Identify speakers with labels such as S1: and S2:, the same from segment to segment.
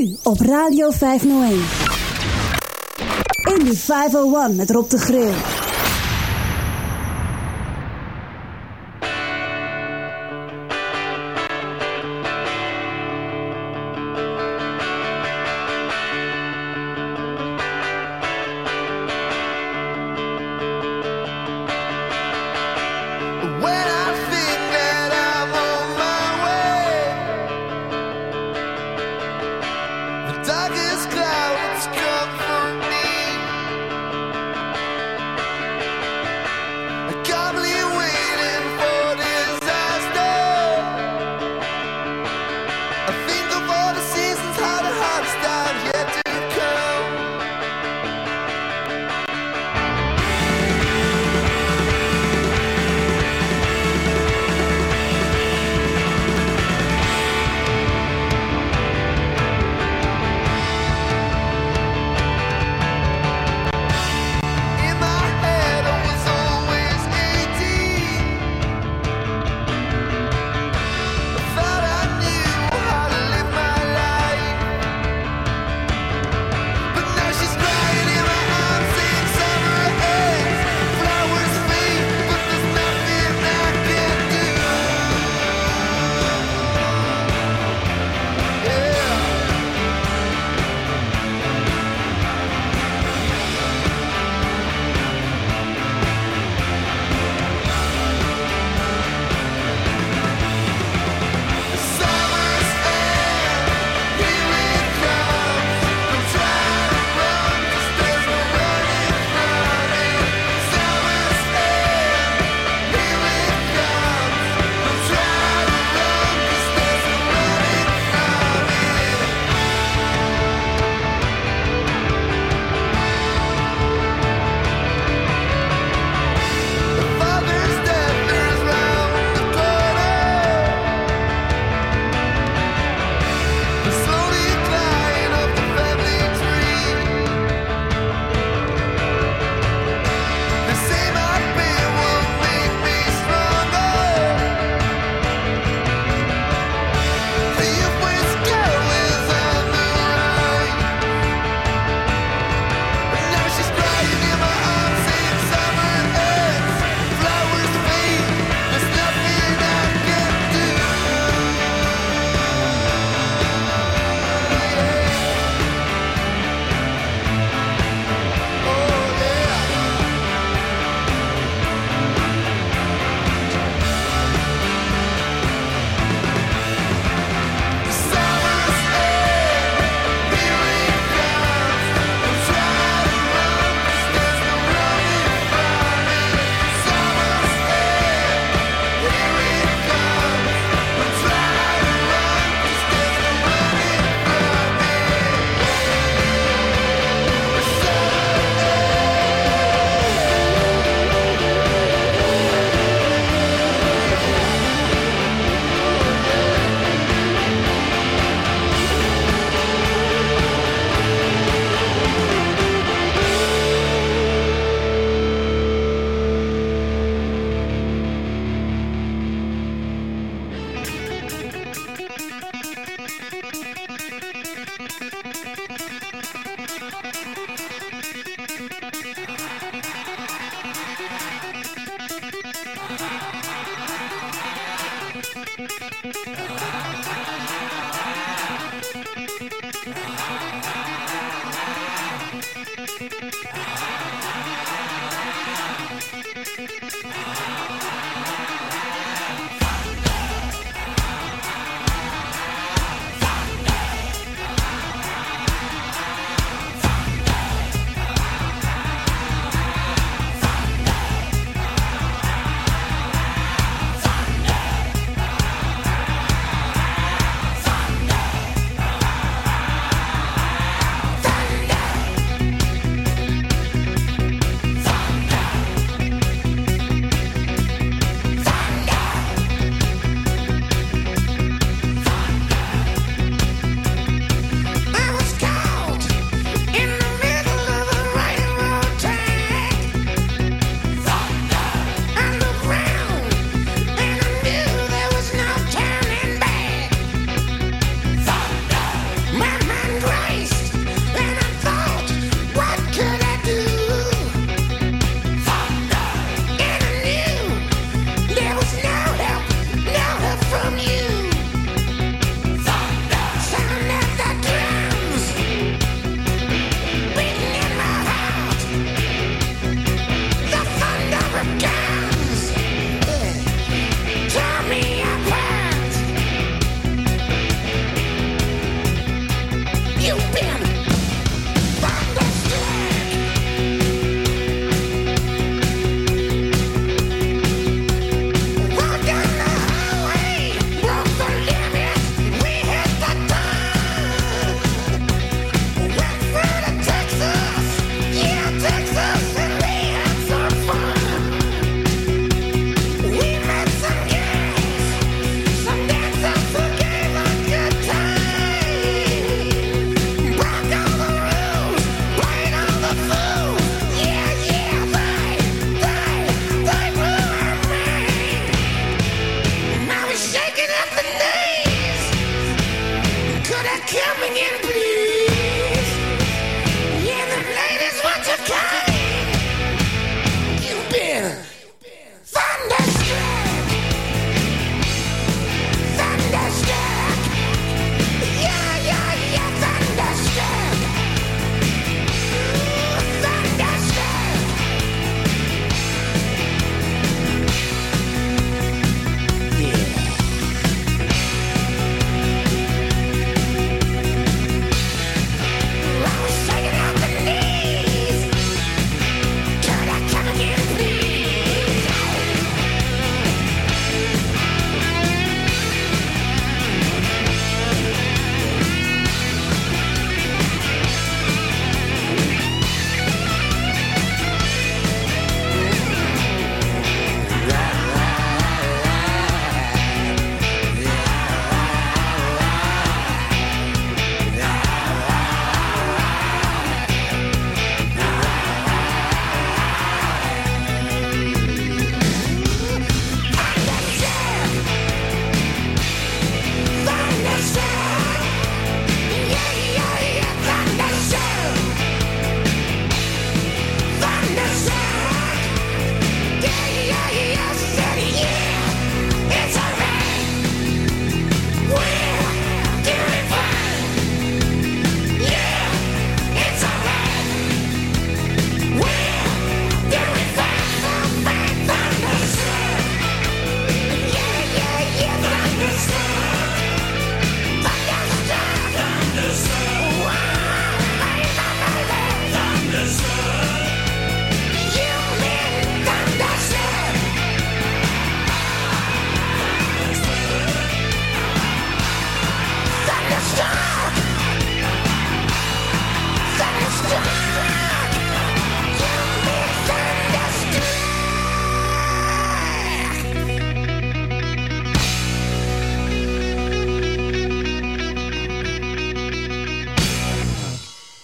S1: Nu op Radio 501. In die 501 met Rob de Grill.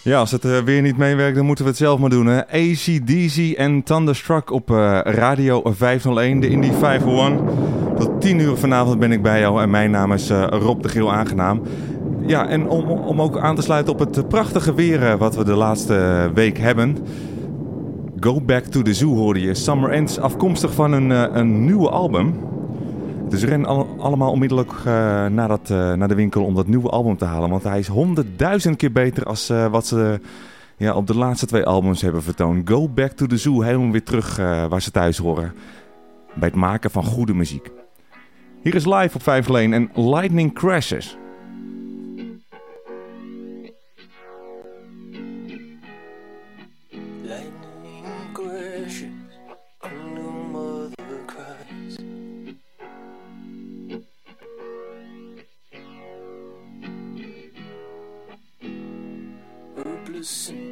S2: Ja, als het uh, weer niet meewerkt, dan moeten we het zelf maar doen. ACDC en Thunderstruck op uh, Radio 501, de Indie 501. Tot 10 uur vanavond ben ik bij jou en mijn naam is uh, Rob de Geel Aangenaam. Ja, en om, om ook aan te sluiten op het prachtige weer wat we de laatste week hebben. Go Back to the Zoo hoorde je. Summer Ends, afkomstig van een, een nieuwe album. Dus ren al, allemaal onmiddellijk uh, naar, dat, uh, naar de winkel om dat nieuwe album te halen. Want hij is honderdduizend keer beter als uh, wat ze ja, op de laatste twee albums hebben vertoond. Go Back to the Zoo, helemaal weer terug waar ze thuis horen. Bij het maken van goede muziek. Hier is live op 5 Lane en Lightning Crashes. lose.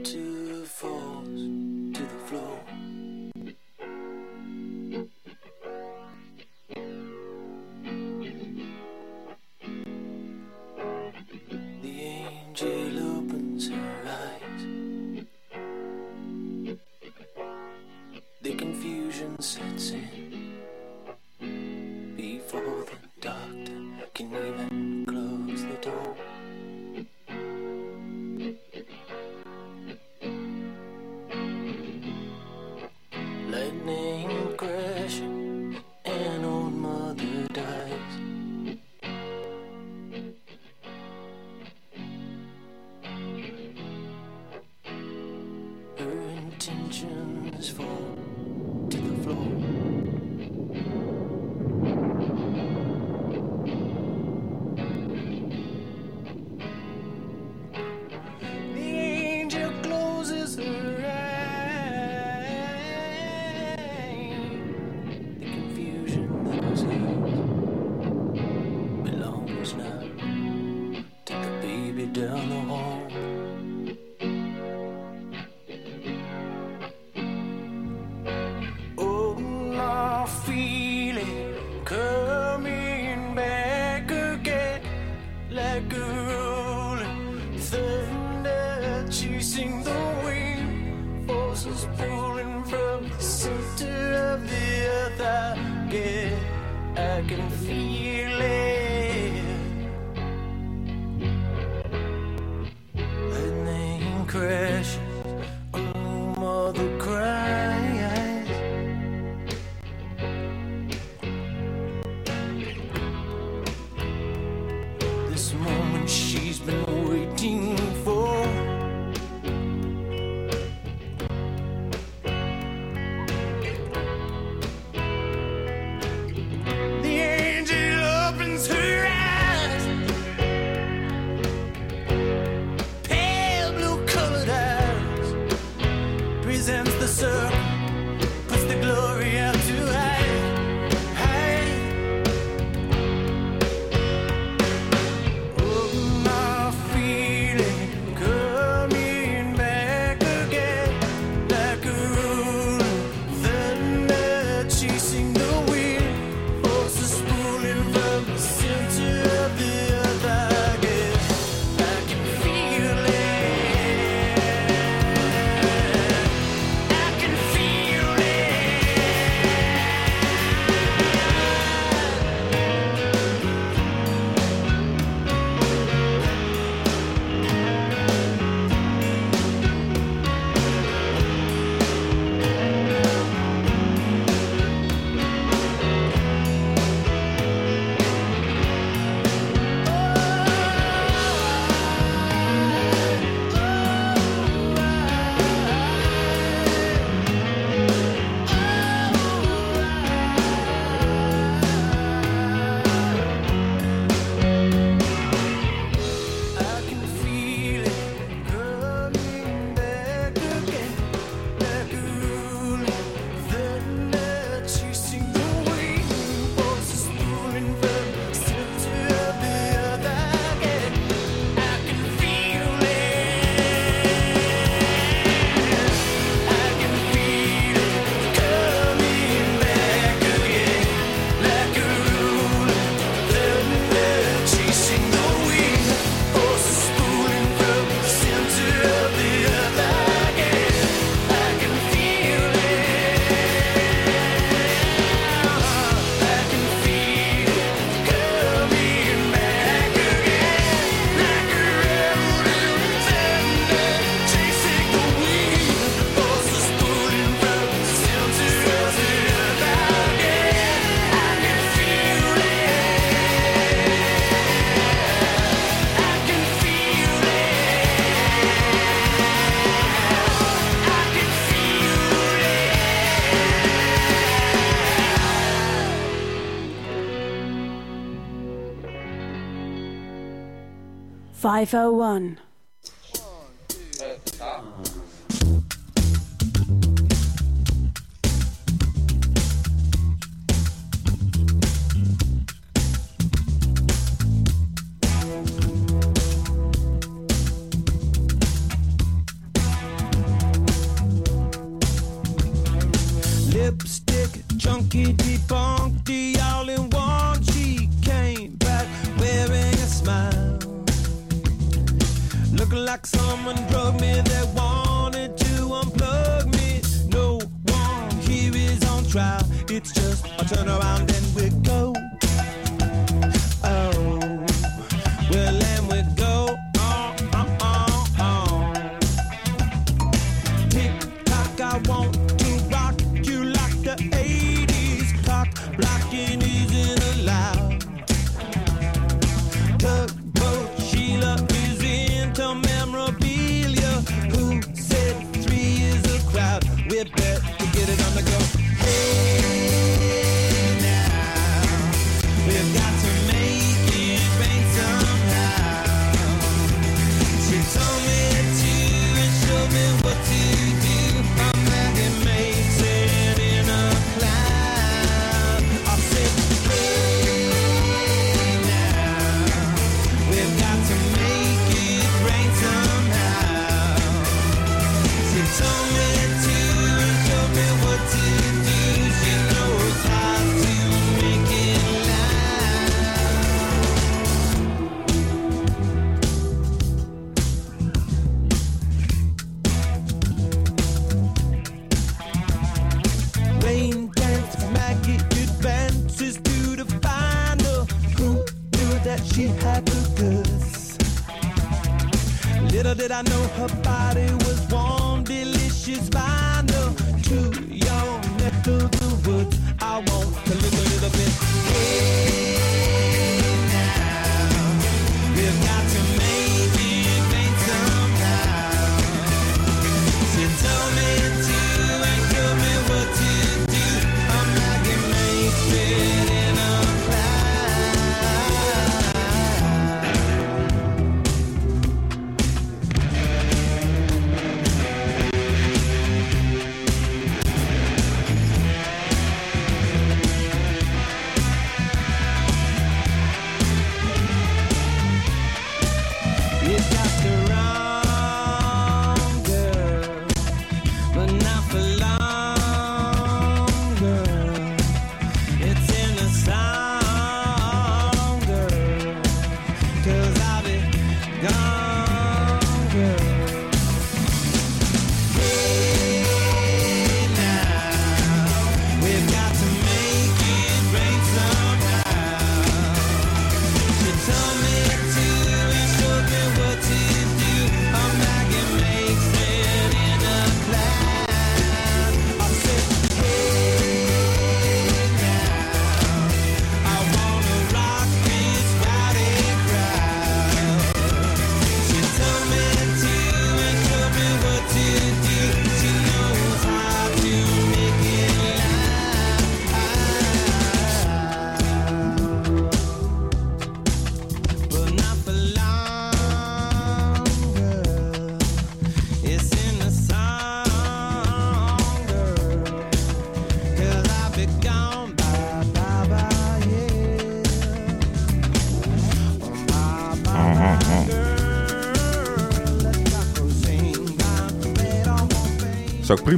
S2: 501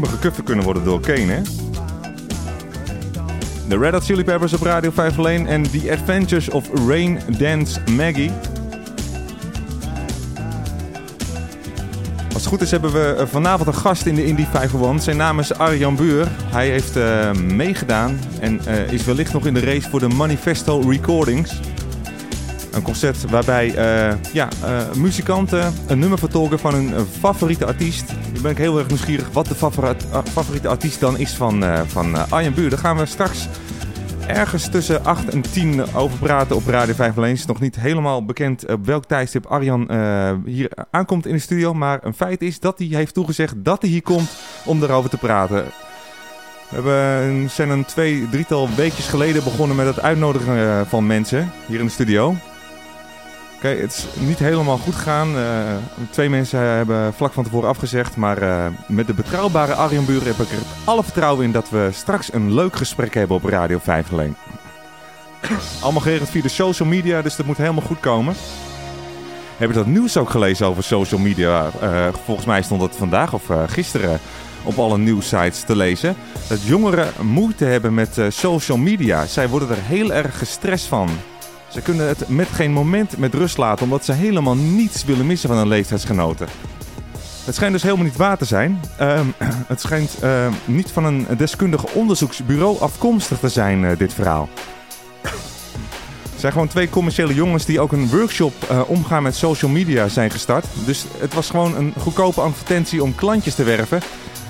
S2: prima kunnen worden door Kane? De Red Hot Chili Peppers op Radio 501 en The Adventures of Rain Dance Maggie. Als het goed is hebben we eh, vanavond een gast in de Indie 501. Zijn naam is Arjan Buur. Hij heeft eh, meegedaan en eh, is wellicht nog in de race voor de Manifesto Recordings. Een concert waarbij eh, ja, eh, muzikanten een nummer vertolken van hun favoriete artiest. Nu ben ik heel erg nieuwsgierig wat de eh, favoriete artiest dan is van, van Arjen Buur. Daar gaan we straks ergens tussen 8 en 10 over praten op Radio 501. Het is nog niet helemaal bekend op welk tijdstip Arjan hier aankomt in de studio. Maar een feit is dat hij heeft toegezegd dat hij hier komt om erover te praten. We hebben, zijn een twee, drietal weekjes geleden begonnen met het uitnodigen van mensen hier in de studio. Oké, het is niet helemaal goed gegaan. Eh, twee mensen hebben vlak van tevoren afgezegd. Maar eh, met de betrouwbare Arjen Buur heb ik er alle vertrouwen in dat we straks een leuk gesprek hebben op Radio 501. Allemaal geregeld via de social media, dus dat moet helemaal goed komen. Heb je dat nieuws ook gelezen over social media? Eh, volgens mij stond het vandaag of gisteren op alle nieuwssites te lezen. Dat jongeren moeite hebben met social media. Zij worden er heel erg gestrest van. Ze kunnen het met geen moment met rust laten, omdat ze helemaal niets willen missen van hun leeftijdsgenoten. Het schijnt dus helemaal niet waar te zijn. Ehm, het schijnt ehm, niet van een deskundig onderzoeksbureau afkomstig te zijn, eh, dit verhaal. Het zijn gewoon twee commerciële jongens die ook een workshop eh, omgaan met social media zijn gestart. Dus het was gewoon een goedkope advertentie om klantjes te werven.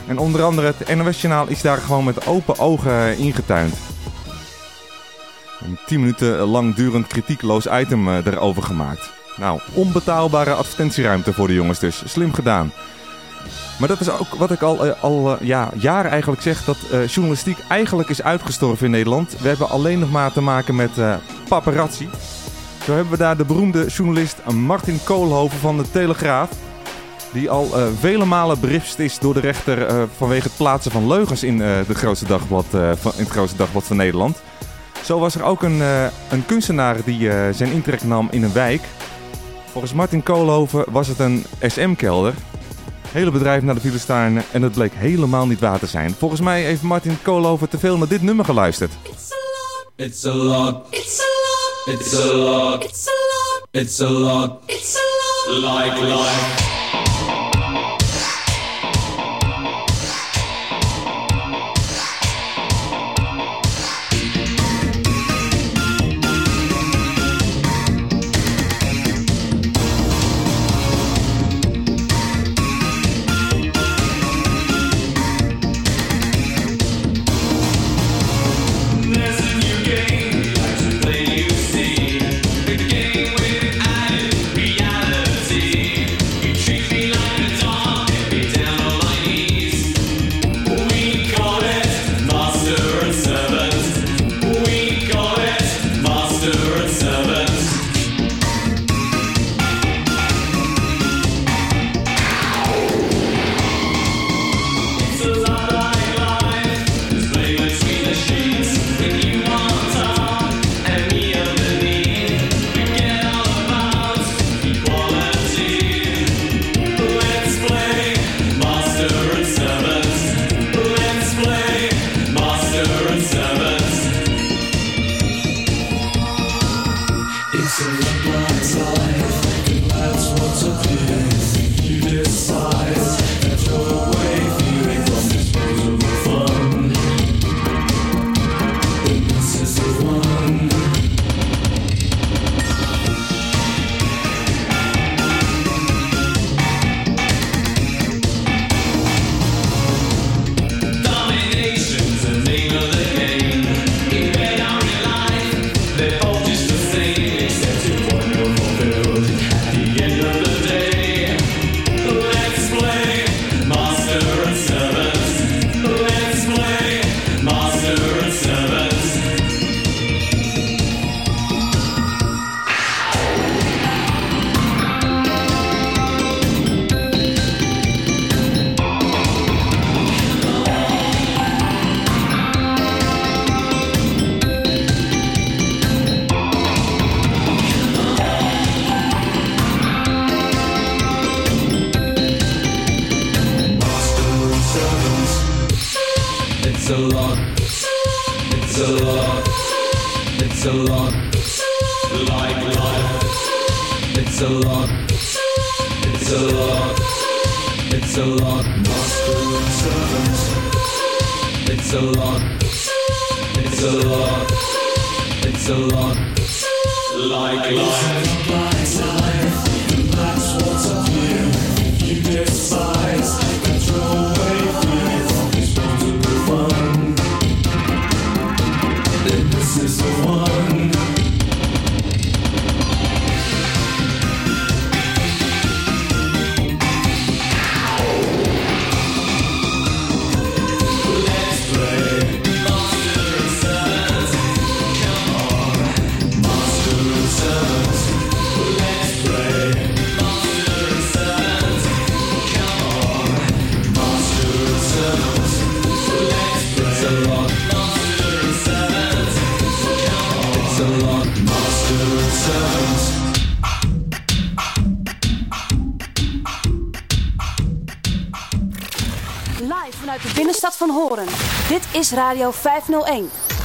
S2: En onder andere het NOS-journaal is daar gewoon met open ogen eh, ingetuind. Een 10 minuten lang durend kritiekloos item eh, erover gemaakt. Nou, onbetaalbare advertentieruimte voor de jongens dus. Slim gedaan. Maar dat is ook wat ik al, eh, al eh, ja, jaren eigenlijk zeg, dat journalistiek eigenlijk is uitgestorven in Nederland. We hebben alleen nog maar te maken met paparazzi. Zo hebben we daar de beroemde journalist Martin Koolhoven van de Telegraaf. Die al vele malen berispt is door de rechter vanwege het plaatsen van leugens in, de grootste dagblad, van, in het grootste dagblad van Nederland. Zo was er ook een, eh, een kunstenaar die eh, zijn intrek nam in een wijk. Volgens Martin Koolhoven was het een SM-kelder. Hele bedrijf naar de file staan en het bleek helemaal niet waar te zijn. Volgens mij heeft Martin Koolhoven te veel naar dit nummer geluisterd.
S3: It's a lot. It's a lot. It's a lot. It's a lot. It's a lot. It's a lot. Like life.
S4: is Radio 501.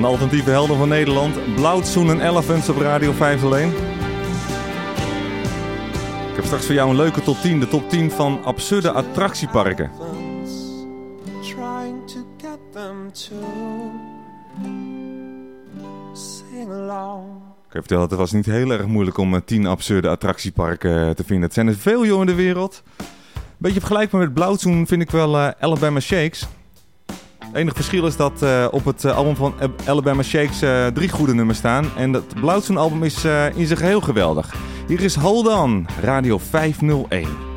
S2: van Alternatieve Helden van Nederland. Blauwtsoen en Elephants op Radio 5 alleen. Ik heb straks voor jou een leuke top 10. De top 10 van absurde attractieparken. Ik heb verteld, het was niet heel erg moeilijk om eh, 10 absurde attractieparken eh, te vinden. Het zijn er veel, jongen in de wereld. Beetje vergelijkbaar met Blauwtsoen vind ik wel eh, Alabama Shakes.
S5: Het enige verschil is dat eh, op het eh, album van Ab- Alabama Shakes eh, drie goede nummers staan. En het Blauwzoen album is in zijn geheel geweldig. Hier is Hold On, Radio 501.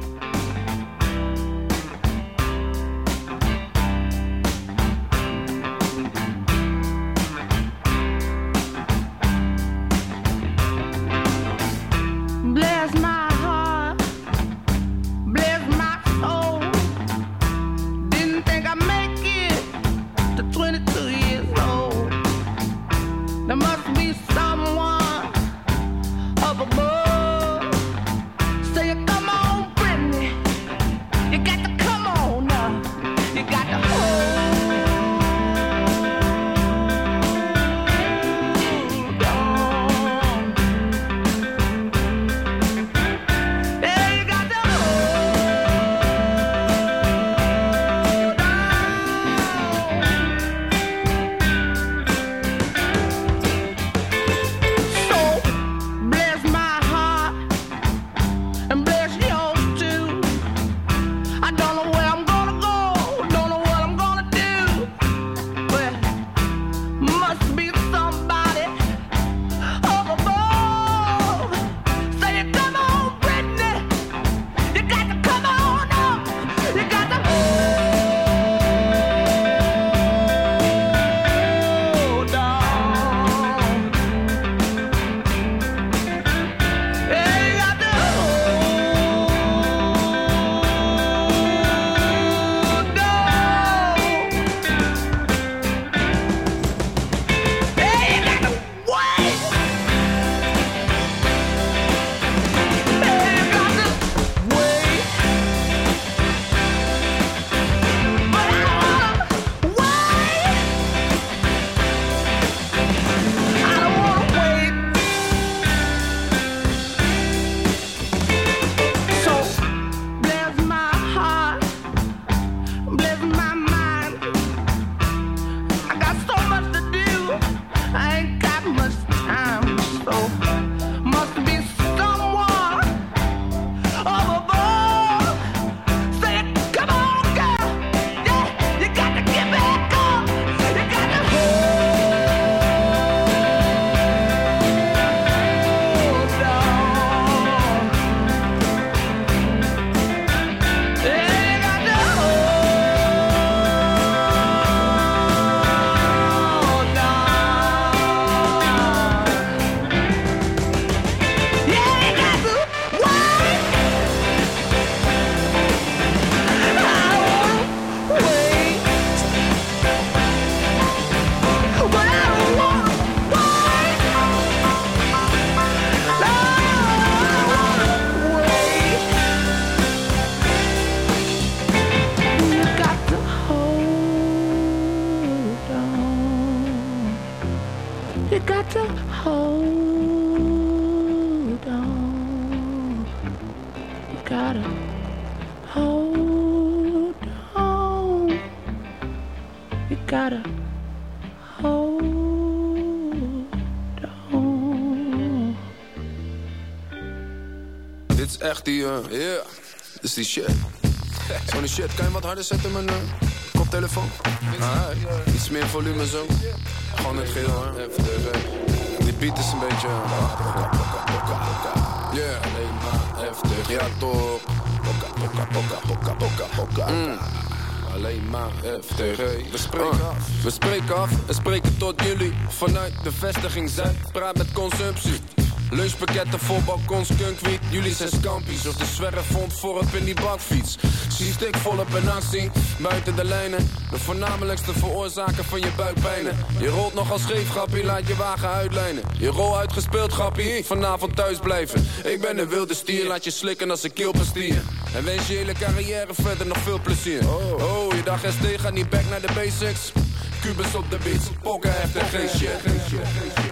S6: Die, eh, yeah. Is die shit. Zo'n shit. Kan je wat harder zetten, mijn uh, koptelefoon? Ah, iets meer volume zo. Gewoon het geel. Even de, die beat is een beetje... Yeah. Alleen maar heftig. Ja, toch. Mm. Alleen maar heftig. We spreken af. We spreken af en spreken tot jullie. Vanuit de vestiging Zuid. Praat met consumptie. Lunchpakketten vol balkons, skunkwiet. Jullie zijn scampies of de zwerfvond voorop in die bakfiets. Zie stik volop en aanzien, buiten de lijnen. De voornamelijkste veroorzaker van je buikpijnen. Je rolt nogal scheef, grappie, laat je wagen uitlijnen. Je rol uitgespeeld, grappie, vanavond thuis blijven. Ik ben een wilde stier, laat je slikken als een keelpastier. En wens je hele carrière verder nog veel plezier. Oh, je dag ST gaat niet back naar de basics. Cubus op de beats, pokken heeft geen shit.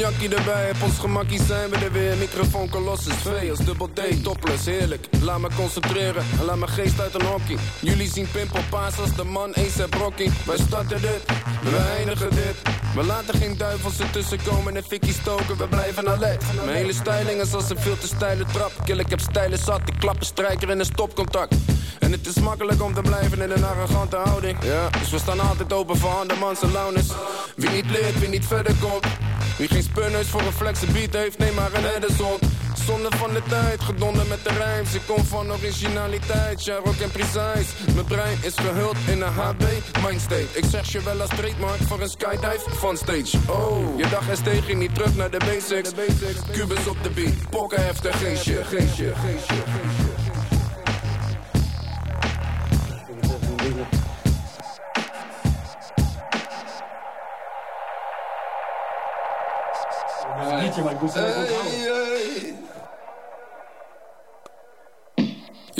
S6: Cognacje erbij, op ons gemakkie zijn we er weer. Microfoon Colossus 2 als dubbel D, topless, heerlijk. Laat me concentreren en laat mijn geest uit een hockey. Jullie zien pimpelpaas als de man ASAP Rocky. Wij starten dit, we eindigen dit. We laten geen duivels ertussen komen en fikkie stoken, we blijven alert. Mijn hele styling is als een veel te steile trap. Kill, ik heb stijlen zat, ik klap een strijker in een stopcontact. En het is makkelijk om te blijven in een arrogante houding. Ja, dus we staan altijd open voor andermans launes. Wie niet leert, wie niet verder komt. Wie geen spunners voor een flexe beat heeft, neem maar een Edison. Zonde van de tijd, gedonder met de rijms. Ik kom van originaliteit, ja, rock en precise. Mijn brein is gehuld in een HB mindstate. Ik zeg je wel als trademark voor een skydive van stage. Oh, je dag ST ging niet terug naar de basics. Cubus op de beat, pokken heftig, geen shit, geen Je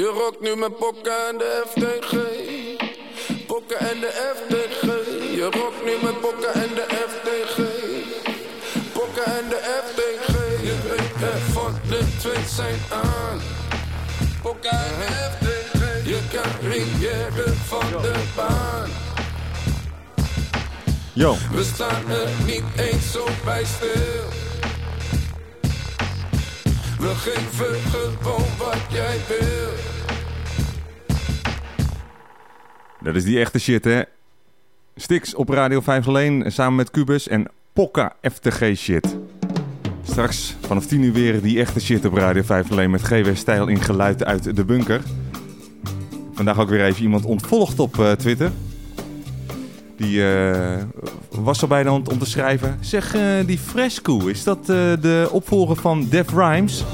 S6: rokt nu met pokken en de FTG. Pokken en de FTG. Je rokt nu met pokken en de FTG. Pokken en de FTG. Je weet er van de twee zijn aan. Pokken en de FTG. Carrière van de baan.
S2: Yo,
S6: We staan er niet eens zo bij stil. We geven gewoon wat jij wil.
S2: dat is die echte shit, hè? Stix op Radio 5 alleen samen met Cubus en Pokka FTG shit. Straks vanaf 10 uur weer die echte shit op Radio 5 alleen met GW Stijl in geluid uit de bunker. Vandaag ook weer even iemand ontvolgd op eh, Twitter. Die eh, was de hand om te schrijven. Zeg, eh, die Fresco, is dat de opvolger van Def Rhymes?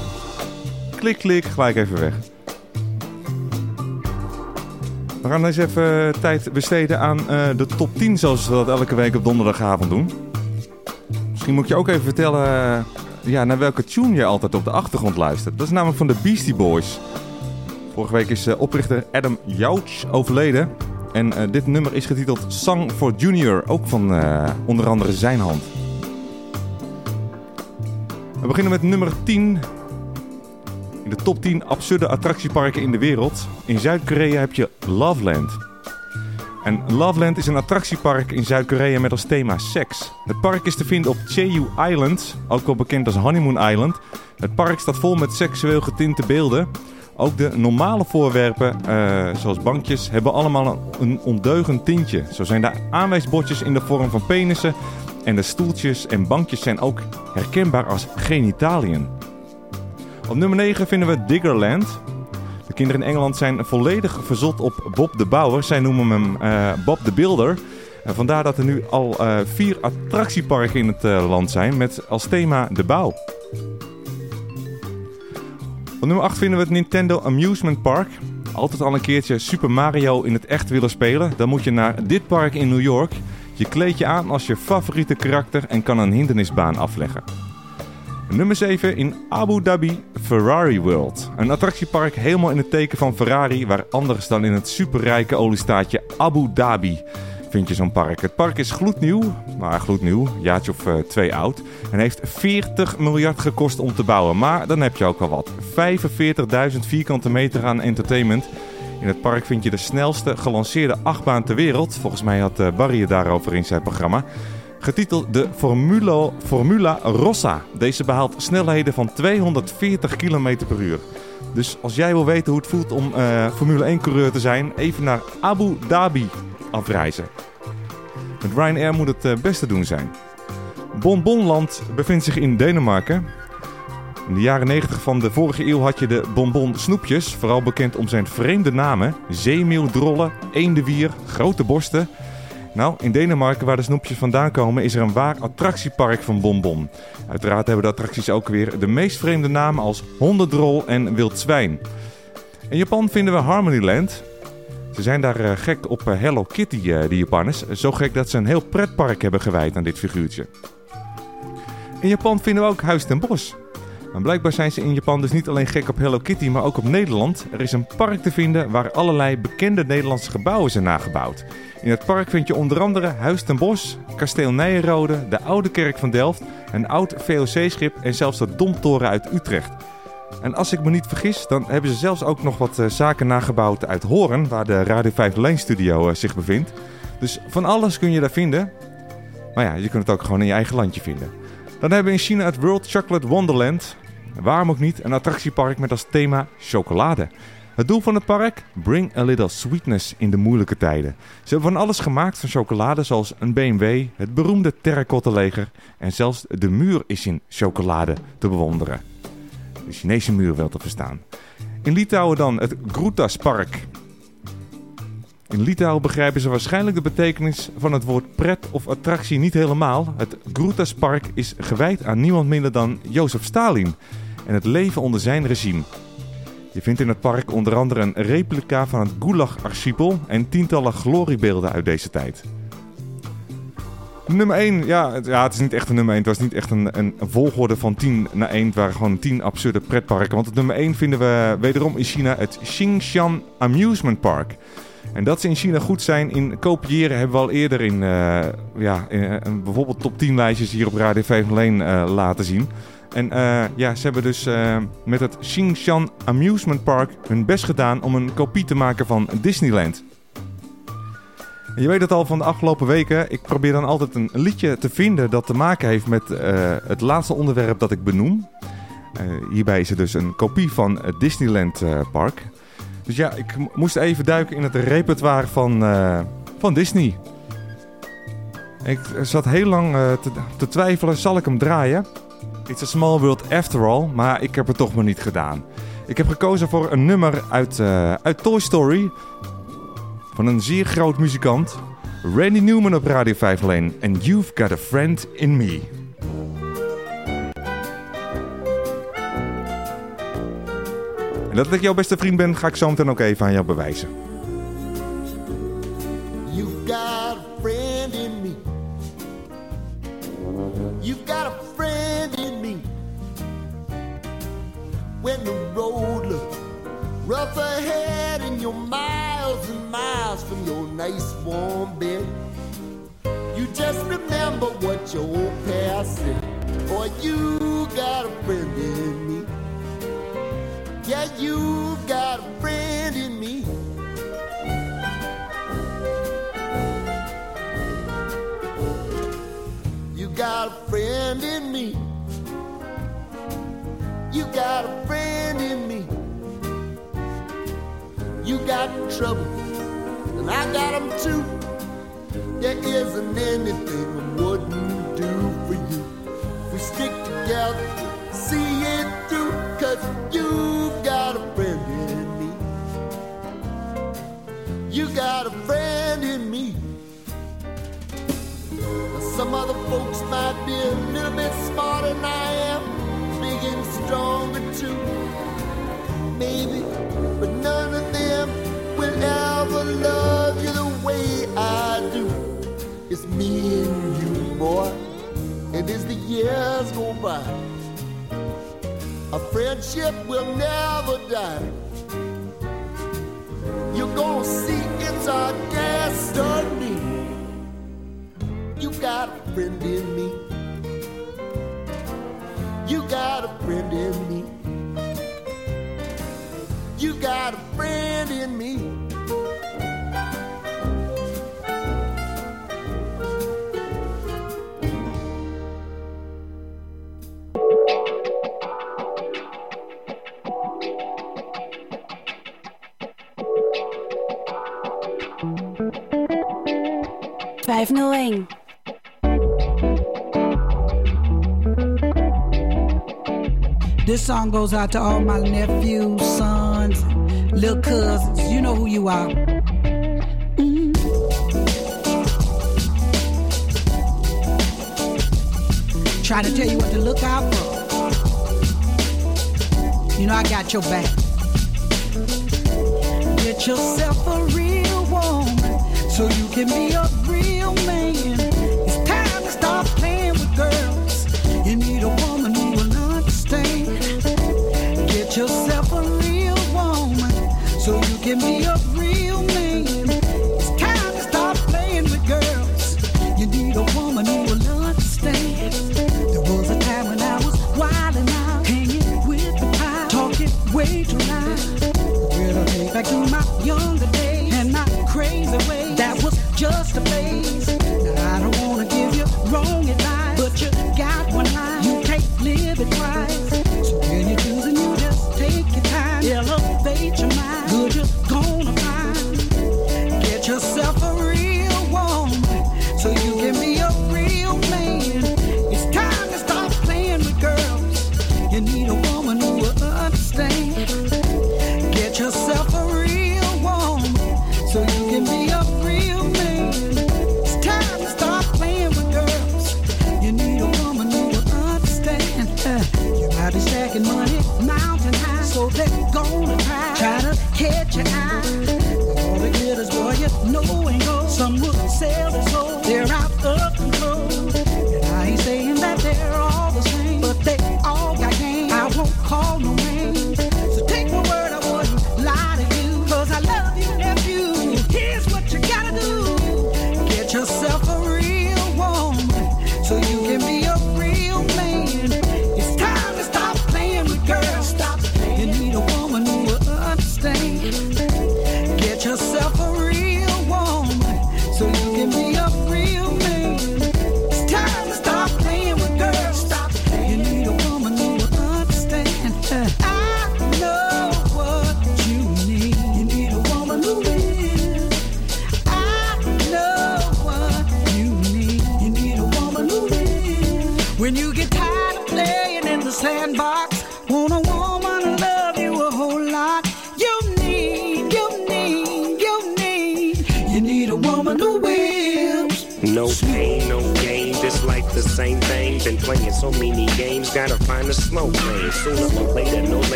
S2: Klik, klik, gelijk even weg. We gaan eens even tijd besteden aan de top 10 zoals we dat elke week op donderdagavond doen. Misschien moet je ook even vertellen ja, naar welke tune je altijd op de achtergrond luistert. Dat is namelijk van de Beastie Boys. Vorige week is eh, oprichter Adam Jouch overleden. En eh, dit nummer is getiteld Song for Junior, ook van eh, onder andere zijn hand. We beginnen met nummer 10 in de top 10 absurde attractieparken in de wereld. In Zuid-Korea heb je Loveland. En Loveland is een attractiepark in Zuid-Korea met als thema seks. Het park is te vinden op Jeju Island, ook wel bekend als Honeymoon Island. Het park staat vol met seksueel getinte beelden. Ook de normale voorwerpen, eh, zoals bankjes, hebben allemaal een, ondeugend tintje. Zo zijn de aanwijsbordjes in de vorm van penissen. En de stoeltjes en bankjes zijn ook herkenbaar als genitaliën. Op nummer 9 vinden we Diggerland. De kinderen in Engeland zijn volledig verzot op Bob de Bouwer. Zij noemen hem eh, Bob de Builder. En vandaar dat er nu al eh, vier attractieparken in het eh, land zijn met als thema de bouw. Op nummer 8 vinden we het Nintendo Amusement Park. Altijd al een keertje Super Mario in het echt willen spelen. Dan moet je naar dit park in New York. Je kleed je aan als je favoriete karakter en kan een hindernisbaan afleggen. Nummer 7 in Abu Dhabi Ferrari World. Een attractiepark helemaal in het teken van Ferrari, waar anders dan in het superrijke oliestaatje Abu Dhabi vind je zo'n park. Het park is gloednieuw, maar gloednieuw, jaartje of eh, twee oud. En heeft 40 miljard gekost om te bouwen. Maar dan heb je ook al wat. 45.000 vierkante meter aan entertainment. In het park vind je de snelste gelanceerde achtbaan ter wereld. Volgens mij had eh, Barry het daarover in zijn programma. Getiteld de Formula, Formula Rossa. Deze behaalt snelheden van 240 km per uur. Dus als jij wil weten hoe het voelt om eh, Formule 1 coureur te zijn, even naar Abu Dhabi afreizen. Met Ryanair moet het eh, best te doen zijn. Bonbonland bevindt zich in Denemarken. In de jaren 90 van de vorige eeuw had je de bonbon snoepjes, vooral bekend om zijn vreemde namen: zeemeeldrollen, eendenwier, grote borsten. Nou, in Denemarken, waar de snoepjes vandaan komen, is er een waar attractiepark van bonbon. Uiteraard hebben de attracties ook weer de meest vreemde namen als hondendrol en wild zwijn. In Japan vinden we Harmonyland. Ze zijn daar eh, gek op eh, Hello Kitty, eh, die Japanners. Zo gek dat ze een heel pretpark hebben gewijd aan dit figuurtje. In Japan vinden we ook Huis ten Bos. En blijkbaar zijn ze in Japan dus niet alleen gek op Hello Kitty, maar ook op Nederland. Er is een park te vinden waar allerlei bekende Nederlandse gebouwen zijn nagebouwd. In het park vind je onder andere Huis ten Bosch, Kasteel Nijenrode, de Oude Kerk van Delft, een oud VOC-schip en zelfs de Domtoren uit Utrecht. En als ik me niet vergis, dan hebben ze zelfs ook nog wat eh, zaken nagebouwd uit Horen, waar de Radio 5 Lane studio eh, zich bevindt. Dus van alles kun je daar vinden. Maar ja, je kunt het ook gewoon in je eigen landje vinden. Dan hebben we in China het World Chocolate Wonderland. Waarom ook niet, een attractiepark met als thema chocolade. Het doel van het park? Bring a little sweetness in de moeilijke tijden. Ze hebben van alles gemaakt van chocolade, zoals een BMW, het beroemde terracottenleger en zelfs de muur is in chocolade te bewonderen. De Chinese muur wel te verstaan. In Litouwen dan het Grutas Park. In Litouwen begrijpen ze waarschijnlijk de betekenis van het woord pret of attractie niet helemaal. Het Grutas Park is gewijd aan niemand minder dan Jozef Stalin en het leven onder zijn regime. Je vindt in het park onder andere een replica van het Gulag-archipel en tientallen gloriebeelden uit deze tijd. Nummer 1, ja, het, ja, het is niet echt een nummer 1. Het was niet echt een, een, volgorde van 10 naar 1. Het waren gewoon 10 absurde pretparken. Want het nummer 1 vinden we wederom in China het Xingshan Amusement Park. En dat ze in China goed zijn in kopiëren hebben we al eerder in, eh, ja, in, eh, bijvoorbeeld top 10 lijstjes hier op Radio 501 eh, laten zien. En ja, ze hebben dus met het Xingshan Amusement Park hun best gedaan om een kopie te maken van Disneyland. Je weet het al van de afgelopen weken. Ik probeer dan altijd een liedje te vinden dat te maken heeft met eh, het laatste onderwerp dat ik benoem. Eh, hierbij is het dus een kopie van het Disneyland eh, Park. Dus ja, ik mo- moest even duiken in het repertoire van, eh, van Disney. Ik zat heel lang eh, te, te twijfelen, zal ik hem draaien? It's a small world after all, maar ik heb het toch maar niet gedaan. Ik heb gekozen voor een nummer uit, eh, uit Toy Story van een zeer groot muzikant, Randy Newman op Radio 5 alleen. En You've Got a Friend in Me. En dat ik jouw beste vriend ben, ga ik zo meteen ook even aan jou bewijzen.
S7: You've got a friend in me. You've got a friend in me. When the road looks rough ahead and you're miles and miles from your nice warm bed, you just remember what your old past said. Boy, you got a friend in me. Yeah, you've got a friend in me. You got a friend in me. You got a friend in me. You got trouble, and I got them too. There isn't anything I wouldn't do for you. We stick together, see it through, cause you've got a friend in me. You got a friend in me. Now, Some other folks might be a little bit smarter than I am, big and stronger too. Maybe, but none of them will ever love you the way I do. It's me and you, boy, and as the years go by, our friendship will never die. You're gonna see it's our destiny. You got a friend in me. You got a friend in me. You got a friend in me.
S1: Vijfhonderdéén.
S8: This song goes out to all my nephews, sons, little cousins. You know who you are. Mm. Try to tell you what to look out for. You know I got your back. Get yourself a real woman so you can be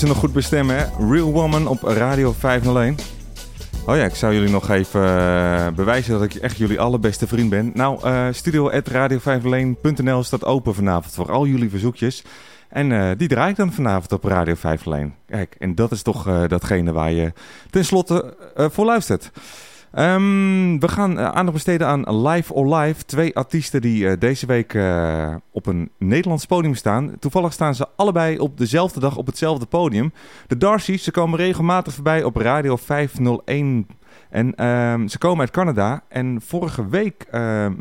S2: tijd nog goed bestemmen, hè? Real Woman op Radio 501. Oh ja, ik zou jullie nog even eh, bewijzen dat ik echt jullie allerbeste vriend ben. Nou, eh, uh, studio.radio501.nl staat open vanavond voor al jullie verzoekjes. En eh, die draai ik dan vanavond op Radio 501. Kijk, en dat is toch datgene waar je tenslotte voor luistert. Ehm, we gaan eh, aandacht besteden aan Live or Live. Twee artiesten die eh, deze week eh, op een Nederlands podium staan. Toevallig staan ze allebei op dezelfde dag op hetzelfde podium. De Darcy's, ze komen regelmatig voorbij op Radio 501. En ehm, ze komen uit Canada. En vorige week ehm,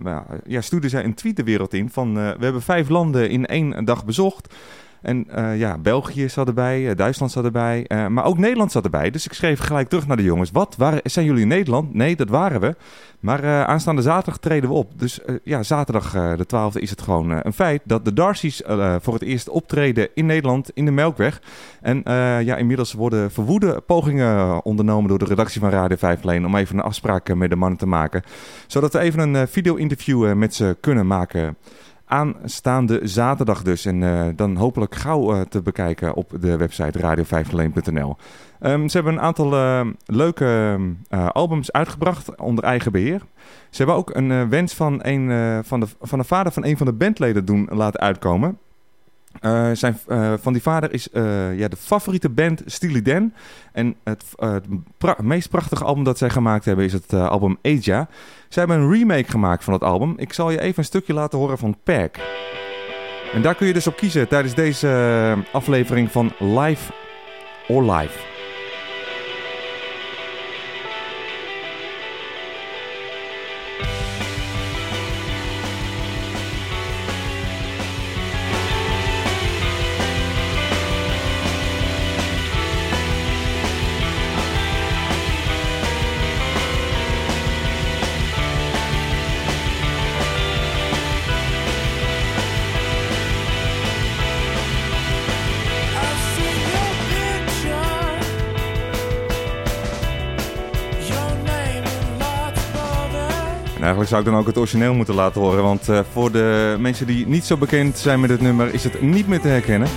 S2: ja, stuurde zij een tweet de wereld in van... we hebben vijf landen in één dag bezocht. En eh, ja, België zat erbij, eh, Duitsland zat erbij, eh, maar ook Nederland zat erbij. Dus ik schreef gelijk terug naar de jongens. Wat, waren, zijn jullie in Nederland? Nee, dat waren we. Maar aanstaande zaterdag treden we op. Dus ja, zaterdag de 12e is het gewoon een feit dat de Darcy's voor het eerst optreden in Nederland in de Melkweg. En ja, inmiddels worden verwoede pogingen ondernomen door de redactie van Radio 5 Leen om even een afspraak met de mannen te maken. Zodat we even een video-interview met ze kunnen maken. Aanstaande zaterdag dus. En eh, dan hopelijk gauw eh, te bekijken op de website radio501.nl. Ehm, ze hebben een aantal eh, leuke albums uitgebracht onder eigen beheer. Ze hebben ook een wens van een, van, de, van de vader van een van de bandleden doen laten uitkomen. Eh, zijn, eh, van die vader is eh, ja, de favoriete band Steely Dan. En het, meest prachtige album dat zij gemaakt hebben is het album Aja. Ze hebben een remake gemaakt van het album. Ik zal je even een stukje laten horen van Pack. En daar kun je dus op kiezen tijdens deze aflevering van Live or Live. Eigenlijk zou ik dan ook het origineel moeten laten horen. Want eh, voor de mensen die niet zo bekend zijn met het nummer is het niet meer te herkennen.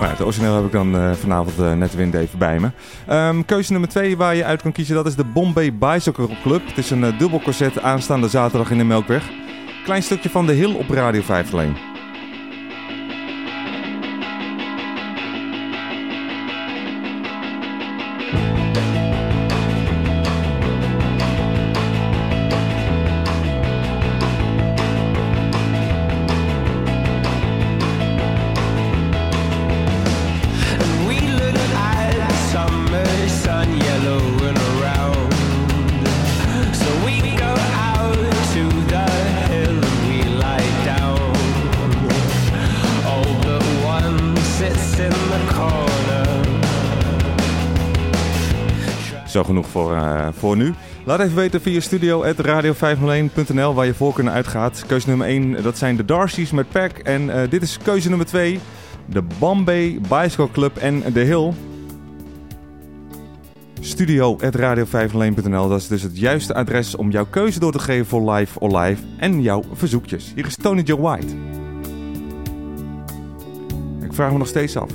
S2: Maar het origineel heb ik dan eh, vanavond eh, net wind even bij me. Ehm, keuze nummer 2 waar je uit kan kiezen, dat is de Bombay Bicycle Club. Het is een dubbel concert aanstaande zaterdag in de Melkweg. Klein stukje van de Hill op Radio 5 alleen. Voor, eh, voor nu. Laat even weten via studio.radio501.nl waar je voor kunnen uitgaat. Keuze nummer 1, dat zijn de Darcy's met Pack. En eh, dit is keuze nummer 2, de Bombay Bicycle Club en The Hill. Studio.radio501.nl, dat is dus het juiste adres om jouw keuze door te geven voor live or live en jouw verzoekjes. Hier is Tony Joe White. Ik vraag me nog steeds af,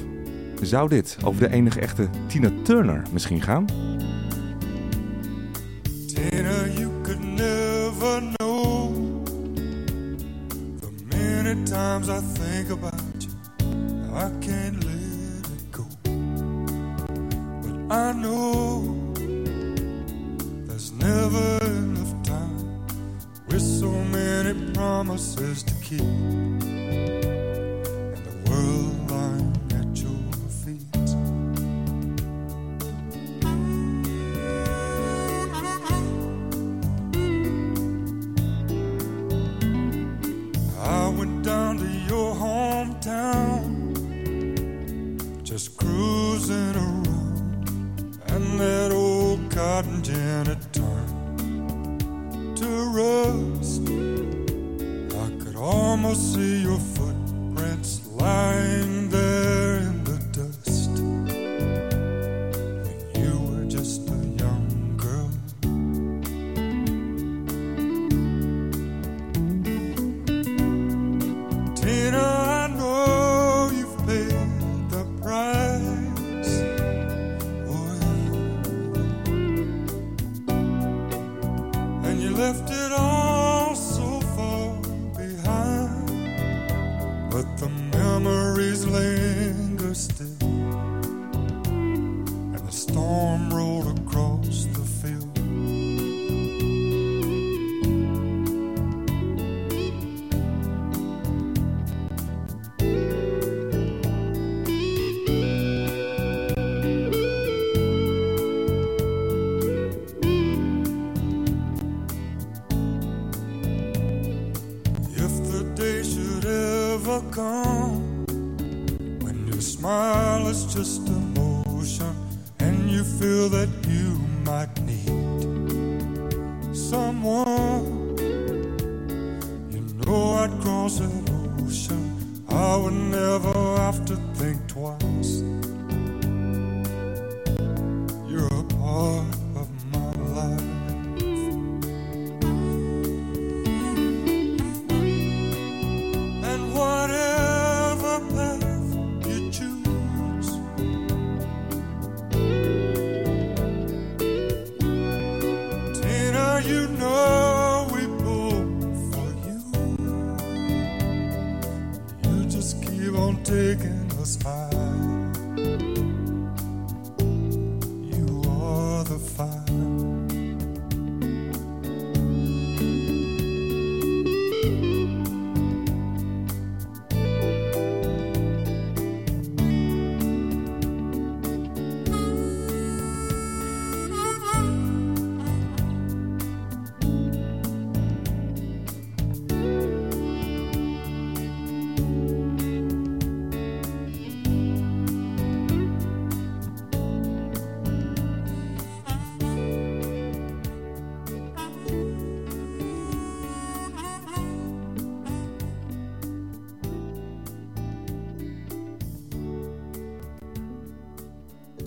S2: zou dit over de enige echte Tina Turner misschien gaan?
S9: Many times I think about you. I can't let it go. But I know there's never enough time with so many promises to keep. frozen ocean. I would never have to think twice.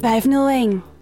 S10: 501.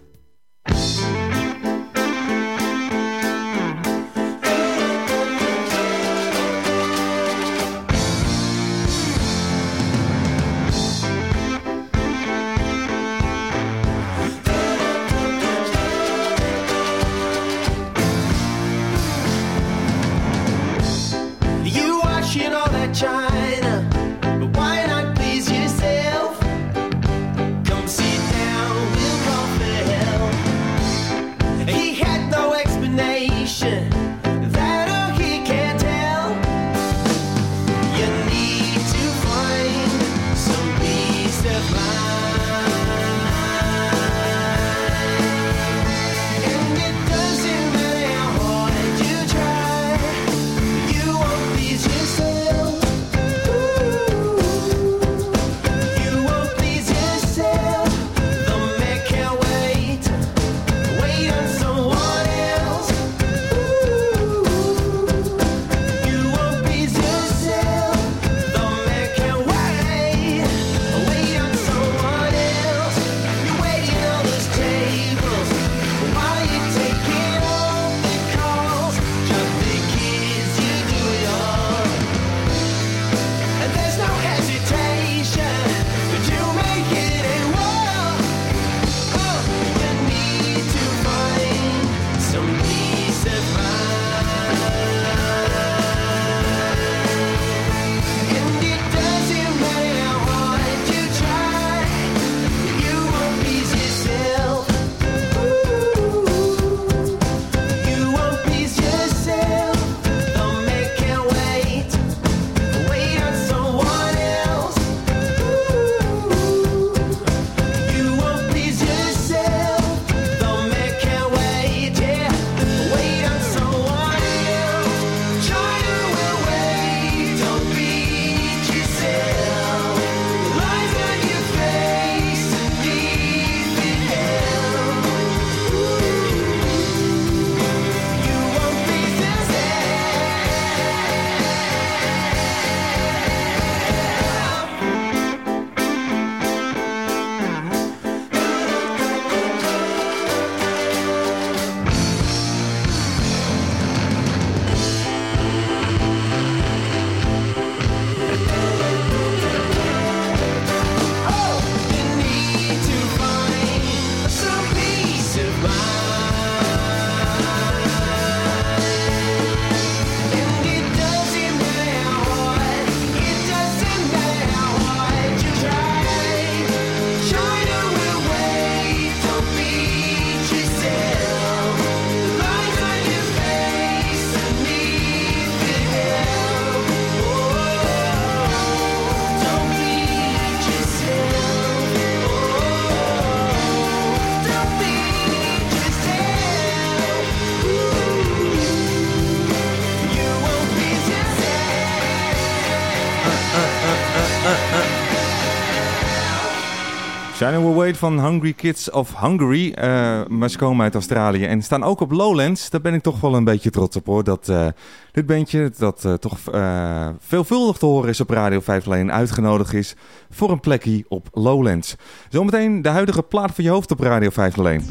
S2: Shining Wait van Hungry Kids of Hungary. Eh, maar ze komen uit Australië en staan ook op Lowlands. Daar ben ik toch wel een beetje trots op hoor. Dat eh, dit bandje, dat eh, toch eh, veelvuldig te horen is op Radio 501, uitgenodigd is voor een plekje op Lowlands. Zometeen de huidige plaat van je hoofd op Radio 501.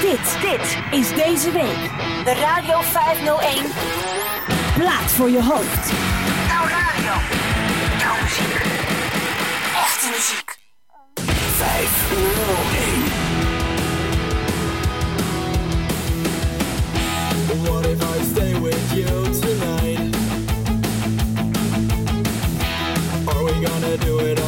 S1: Dit, dit is deze week de Radio 501 plaat voor je hoofd. Jouw radio, jouw muziek, echte muziek. 501.
S11: What if I stay with you tonight? Are we gonna do it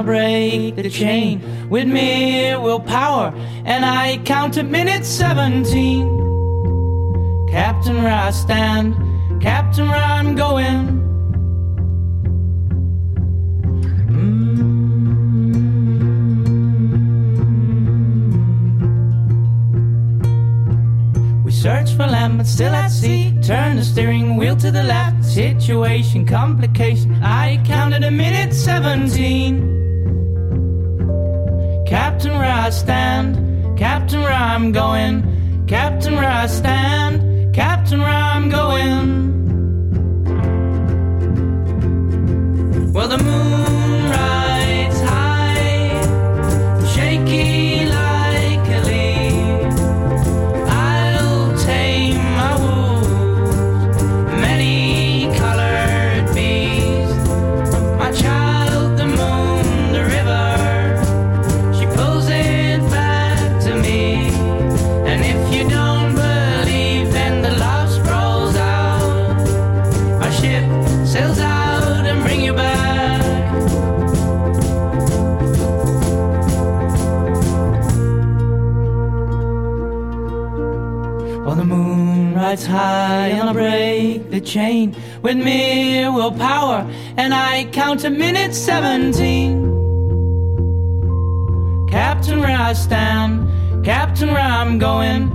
S12: I break the chain with mere willpower, and I count to minute 17. Captain, where I stand, Captain, where I'm going. Mm. We search for land, but still at sea. Turn the steering wheel to the left. Situation, complication. I counted a minute 17. Stand, Captain where I'm going. Captain Rye stand, Captain where I'm going. The chain with mere willpower and I count to minute 17. Captain, where I stand, Captain, where I'm going,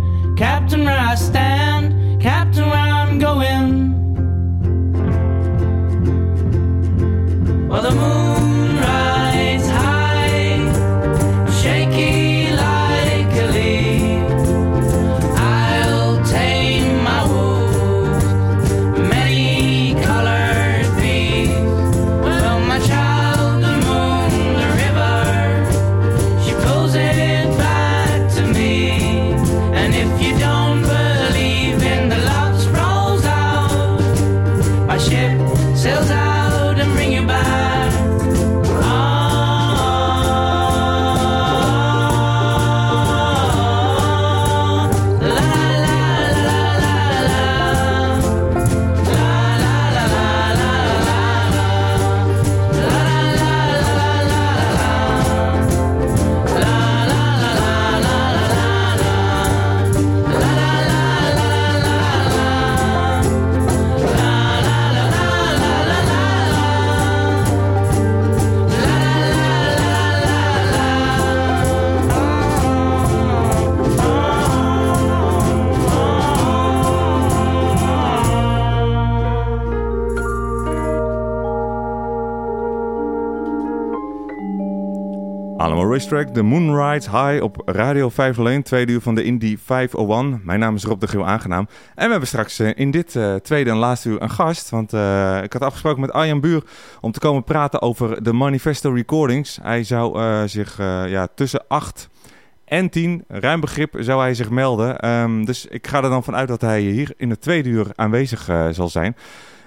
S2: Racetrack, de Moon Rides High op Radio 501, tweede uur van de Indy 501. Mijn naam is Rob de Geel Aangenaam. En we hebben straks eh, in dit eh, tweede en laatste uur een gast. Want eh, ik had afgesproken met Arjan Buur om te komen praten over de Manifesto Recordings. Hij zou zich ja, tussen 8 en 10, ruim begrip, zou hij zich melden. Ehm, dus ik ga er dan vanuit dat hij hier in het tweede uur aanwezig zal zijn.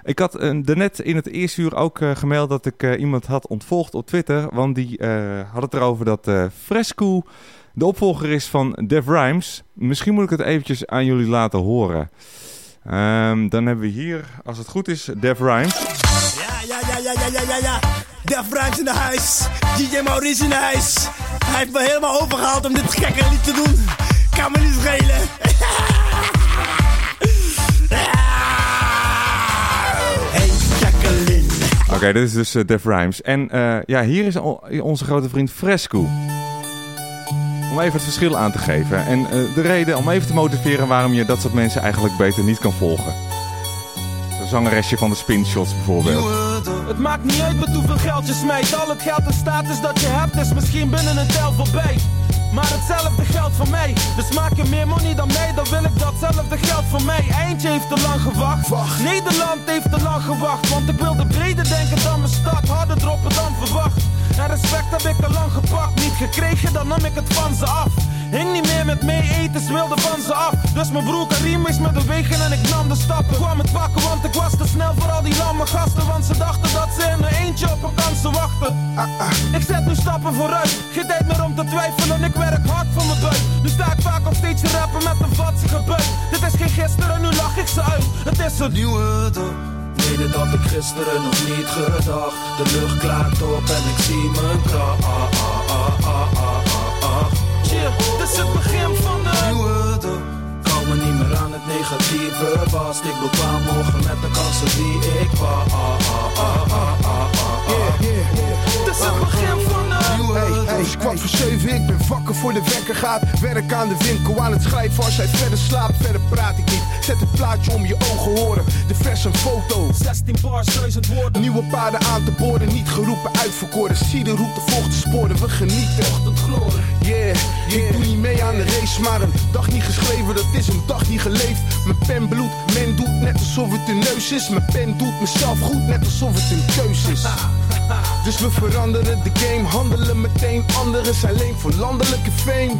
S2: Ik had uh, daarnet in het eerste uur ook eh, gemeld dat ik eh, iemand had ontvolgd op Twitter. Want die had het erover dat Fresco de opvolger is van Def Rhymes. Misschien moet ik het eventjes aan jullie laten horen. Ehm, dan hebben we hier, als het goed is, Def Rhymes.
S13: Ja, ja, ja, ja, ja, ja, ja, ja. Def Rhymes in de huis. DJ Maurice in de huis. Hij heeft me helemaal overgehaald om dit gekke lied te doen. Kan me niet schelen.
S2: Oké, dit is dus eh, Def Rhymes. En eh, ja, hier is onze grote vriend Fresco. Om even het verschil aan te geven. En eh, de reden om even te motiveren waarom je dat soort mensen eigenlijk beter niet kan volgen. Zo'n zangeresje van de Spinshots bijvoorbeeld.
S4: Het maakt niet uit met hoeveel geld je smijt. Al het geld en status dat je hebt is misschien binnen een tel voorbij. Maar hetzelfde geldt voor mij. Dus maak je meer money dan mij, dan wil ik datzelfde geld voor mij. Eindje heeft te lang gewacht. Nederland heeft te lang gewacht. Want ik wilde breder denken dan mijn stad. Harder droppen dan verwacht. En respect heb ik al lang gepakt. Niet gekregen, dan nam ik het van ze af. Hing niet meer met mee eten, wilde van ze af. Dus mijn broer Karim is met de wegen en ik nam de stappen. Kwam het pakken, want ik was te snel voor al die lamme gasten. Want ze dachten dat ze in een eentje op een wachten. Ik zet nu stappen vooruit. Geen tijd meer om te twijfelen, ik werk hard voor mijn buik. Nu sta ik vaak nog steeds te rappen met een vatsige buik. Dit is geen gisteren, nu lach ik ze uit. Het is een nieuwe dag.
S3: Dit had ik gisteren nog niet gedacht. De lucht klaart op en ik zie mijn kracht.
S4: Chill, is het begin van de
S3: nieuwe dag. Kou me niet meer aan het negatieve vast. Ik bepaal morgen met de kansen die ik. Ah, ah, ah, ah, ah, ah, ah.
S4: Dit is het begin van de
S14: Hey, kwart voor zeven, ik ben wakker voor de wekker gaat. Werk aan de winkel, aan het schrijven als hij verder slaapt. Verder praat ik niet, zet het plaatje om je ogen horen. De vers een foto.
S4: 16 bars, 1000 woorden.
S14: Nieuwe paarden aan te boorden, niet geroepen, uitverkoren. Zie de route, volg de sporen, we genieten. Yeah, ik doe niet mee aan de race, maar een dag niet geschreven, dat is een dag niet geleefd. Mijn pen bloedt, men doet net alsof het een neus is. Mijn pen doet mezelf goed, net alsof het een keus is. Dus we veranderen de game, handelen meteen. Anderen zijn leen voor landelijke fame.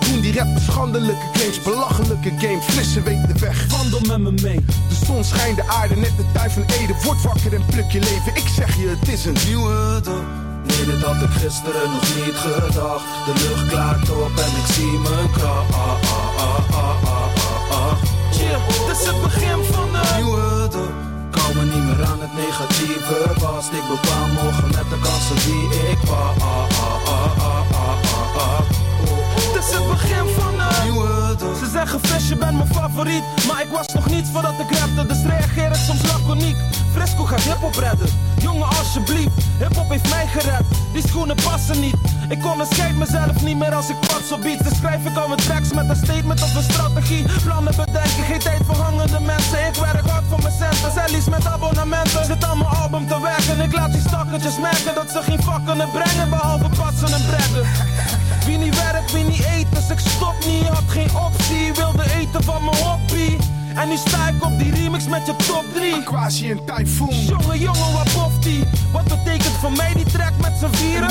S14: Doen die rappers schandelijke claims, belachelijke game. Flissen weet de weg.
S4: Wandel met me mee.
S14: De zon schijnt de aarde, net de tuin van Ede. Word wakker en pluk je leven. Ik zeg je, het is een
S3: nieuwe dag. Nee, dit had ik gisteren nog niet gedacht. De lucht klaart op en ik zie mijn kracht. Ah, ah, ah, ah, ah, ah, ah.
S4: Dit is het begin van de
S3: nieuwe dag. Kou me niet meer aan het negatieve vast. Ik bepaal morgen met de kansen die ik ah.
S4: Dit is het begin van de
S3: nieuwe dag.
S4: Ze zeggen vis, je bent mijn favoriet Maar ik was nog
S15: nog niets voordat ik rapte, dus reageer ik soms laconiek. Fresco gaat hip-hop redden. Jongen, alsjeblieft, hip-hop heeft mij gered. Die schoenen passen niet. Ik onderscheid mezelf niet meer als ik pats op beats. Dus schrijf ik al mijn tracks met een statement of een strategie. Plannen bedenken, geen tijd voor hangende mensen. Ik werk hard voor mijn centen, zellies met abonnementen. Zit aan mijn album te werken, ik laat die stakkertjes merken dat ze geen vak kunnen brengen, behalve patsen en brengen. Wie niet werkt, wie niet eet, dus ik stop niet. Had geen optie, wilde eten van mijn hobby. En nu sta ik op die remix met je top 3.
S14: Aquasi en Typhoon.
S15: Jongen, jongen, wat boft die? Wat betekent voor mij die track met z'n vieren?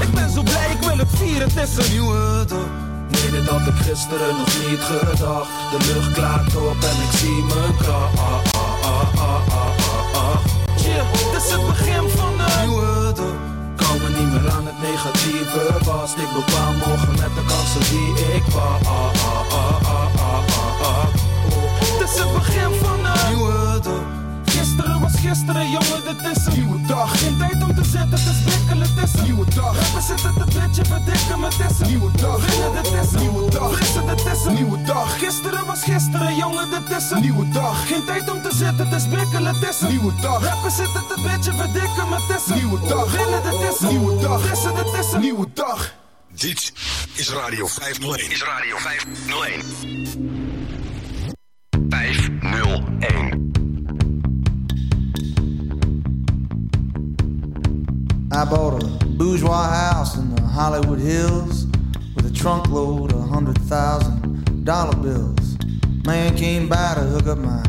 S15: Ik ben zo blij, ik wil het vieren. Het is een nieuwe dag.
S16: Nee, dit had ik gisteren nog niet gedacht. De lucht klaart op en ik zie mijn kracht. Ah, ah, ah, ah, ah, ah, ah.
S15: Yeah, dit is het begin van de
S16: nieuwe dag. Komen niet meer aan het negatieve vast. Ik bepaal morgen met de kansen die ik was.
S15: Is het begin van de
S16: nieuwe dag.
S15: Gisteren was gisteren, jongen, dit is een
S14: nieuwe dag.
S15: Geen tijd om te zitten, te spikkelen, het is een
S14: nieuwe dag.
S15: We zitten te bitchen, verdikken, maar het is een
S14: nieuwe dag.
S15: Winnen, dit is een
S14: nieuwe dag.
S15: Frissen, dit is een
S14: nieuwe dag.
S15: Gisteren was gisteren, jongen, dit is een
S14: nieuwe dag.
S15: Geen tijd om te zitten, te spikkelen, het is een
S14: nieuwe dag.
S15: Rappers zitten te bitchen, verdikken, maar het is een
S14: nieuwe dag.
S15: Winnen, dit is een
S14: nieuwe dag.
S15: Frissen, dit is een
S14: nieuwe dag.
S17: Dit is Radio 501. Is Radio 501. 501.
S18: I bought a bourgeois house in the Hollywood Hills with a trunk load of hundred thousand dollar bills. Man came by to hook up my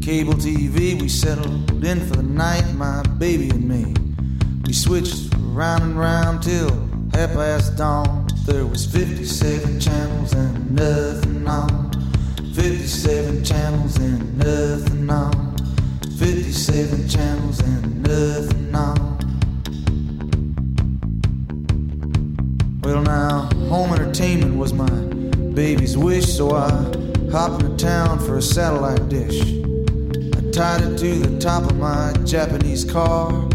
S18: cable TV. We settled in for the night, my baby and me. We switched round and round till half past dawn. There was 57 channels and nothing on. 57 channels and nothing on. 57 channels and nothing on. Well, now, home entertainment was my baby's wish, so I hopped into town for a satellite dish. I tied it to the top of my Japanese car.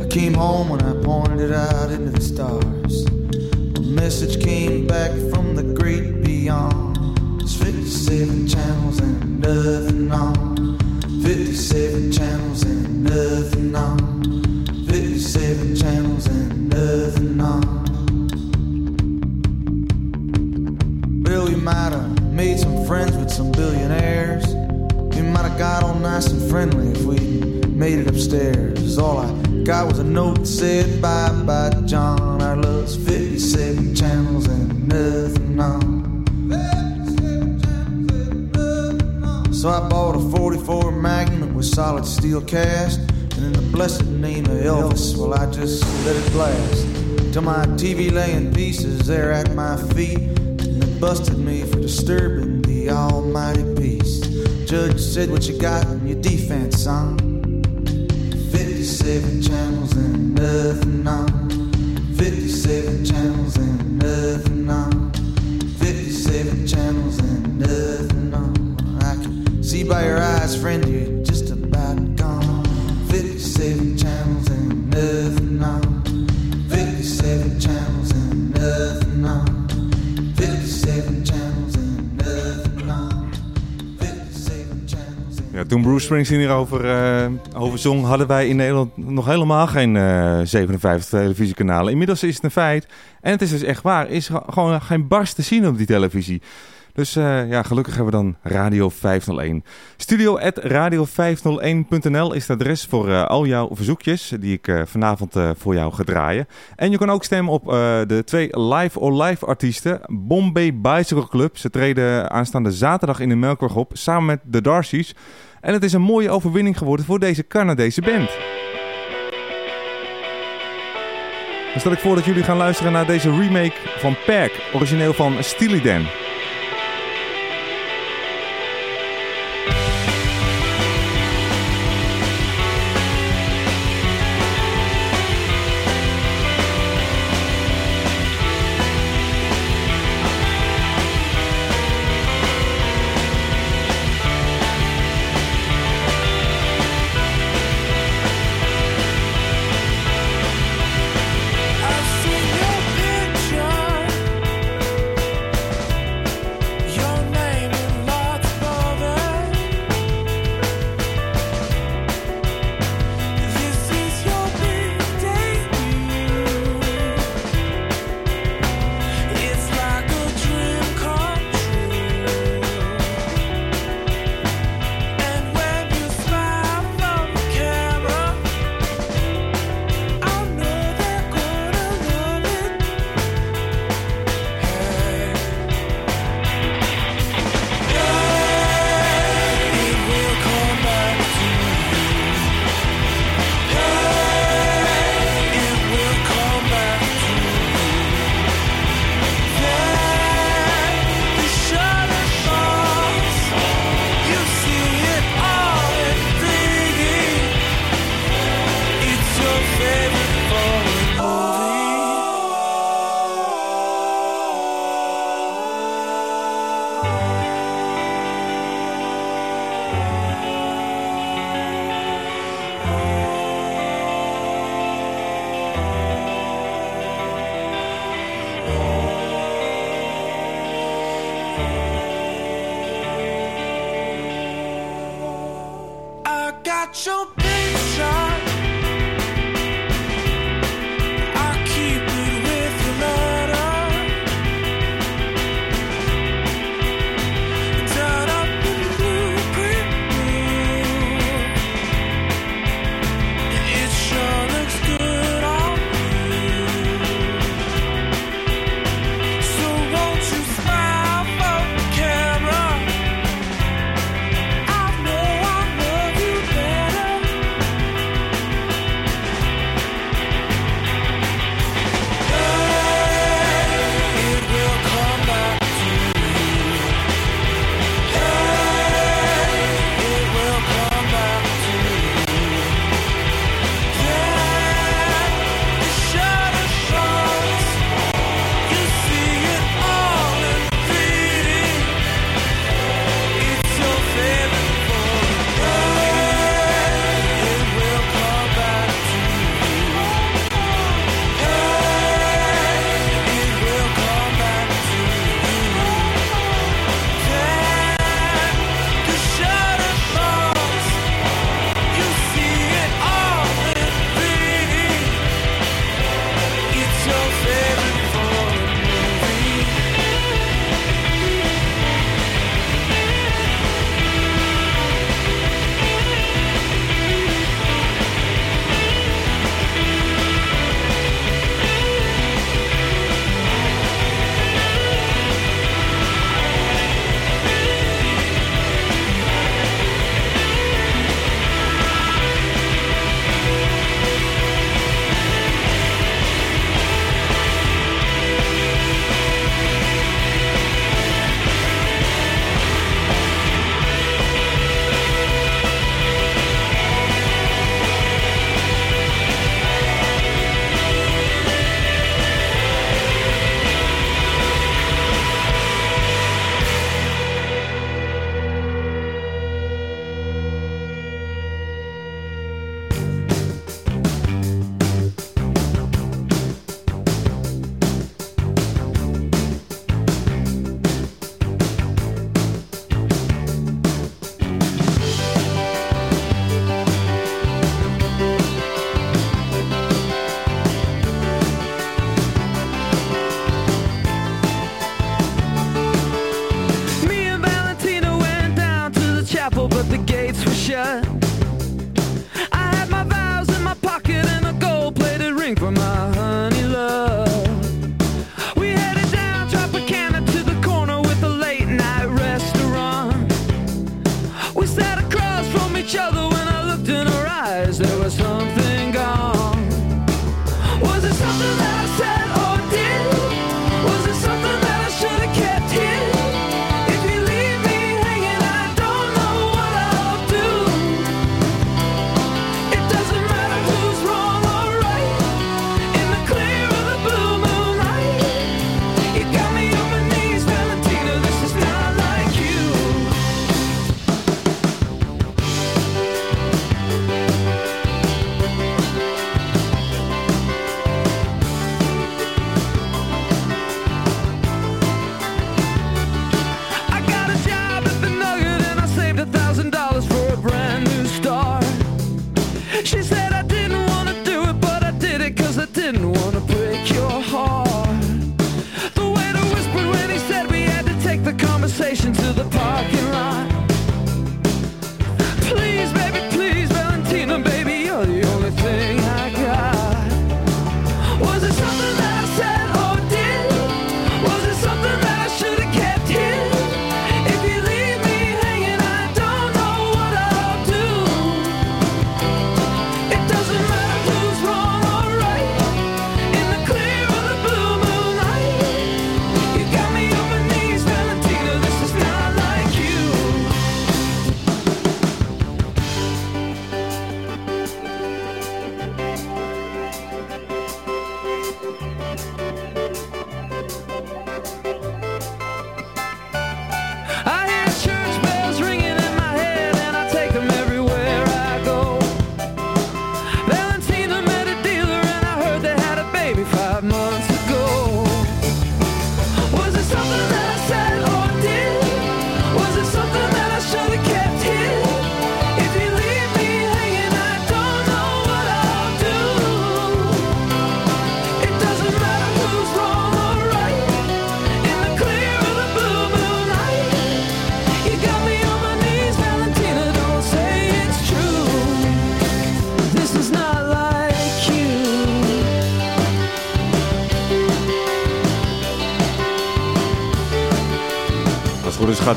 S18: I came home when I pointed it out into the stars. A message came back from the great beyond. There's 57 channels and nothing on. 57 channels and nothing on. 57 channels and nothing on. Well, we might have made some friends with some billionaires. We might have got all nice and friendly if we made it upstairs. All I got was a note that said, Bye bye, John. Our love's 57 channels and nothing on. So I bought a 44 Magnum with solid steel cast. And in the blessed name of Elvis, well, I just let it blast. Till my TV lay in pieces there at my feet. And they busted me for disturbing the almighty peace. Judge said, What you got in your defense, son? 57 channels and nothing on. 57 channels and nothing on. 57 channels and nothing see by your eyes, friend, you're just about gone. 57 channels and nothing on. 57 channels and nothing on. 57 channels and nothing on. 57 channels and
S2: Ja, toen Bruce Springsteen hierover eh over zong, hadden wij in Nederland nog helemaal geen eh 57 televisiekanalen. Inmiddels is het een feit. En het is dus echt waar, is gewoon geen barst te zien op die televisie. Dus eh, ja, gelukkig hebben we dan Radio 501. Studio radio501.nl is het adres voor eh, al jouw verzoekjes die ik eh, vanavond voor jou ga draaien. En je kan ook stemmen op de twee live or live artiesten. Bombay Bicycle Club. Ze treden aanstaande zaterdag in de Melkweg op samen met de Darcy's. En het is een mooie overwinning geworden voor deze Canadese band. Dan stel ik voor dat jullie gaan luisteren naar deze remake van Perk, origineel van Steely Dan.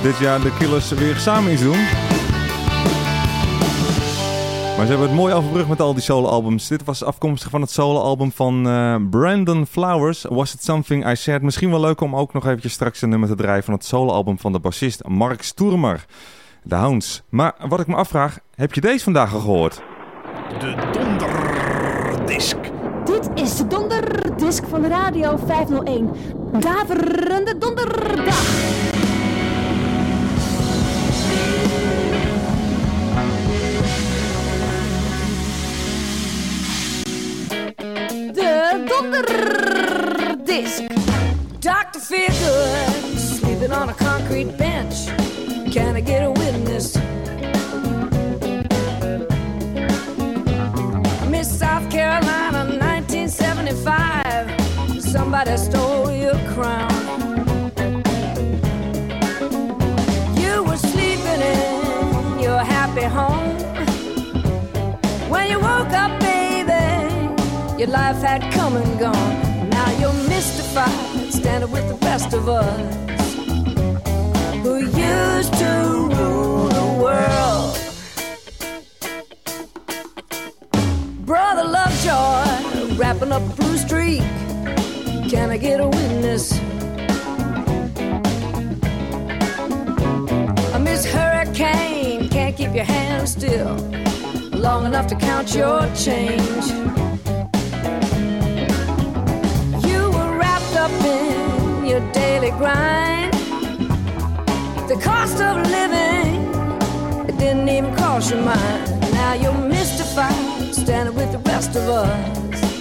S2: Dit jaar de Killers weer samen iets doen. Maar ze hebben het mooi overbrugd met al die solo-albums. Dit was afkomstig van het solo-album van eh, Brandon Flowers. Was It Something I Said? Misschien wel leuk om ook nog eventjes straks een nummer te draaien van het solo-album van de bassist Mark Stoermer. De Hounds. Maar wat ik me afvraag, heb je deze vandaag al gehoord?
S19: De donderdisc.
S1: Dit is de donderdisc van Radio 501. Daverende donderdag. De donderdisc.
S20: Dr. Feelgood, sleeping on a concrete bench. Can I get a witness? Miss South Carolina, 1975. Somebody stole your crown. You were sleeping in your happy home. When you woke up, baby, your life had come and gone. Now you're mystified, standing with the best of us who used to rule the world. Brother Lovejoy, wrapping up a Blue Street. Can I get a witness? Miss Hurricane, can't keep your hands still long enough to count your change. Your daily grind. The cost of living, it didn't even cross your mind. Now you're mystified, standing with the rest of us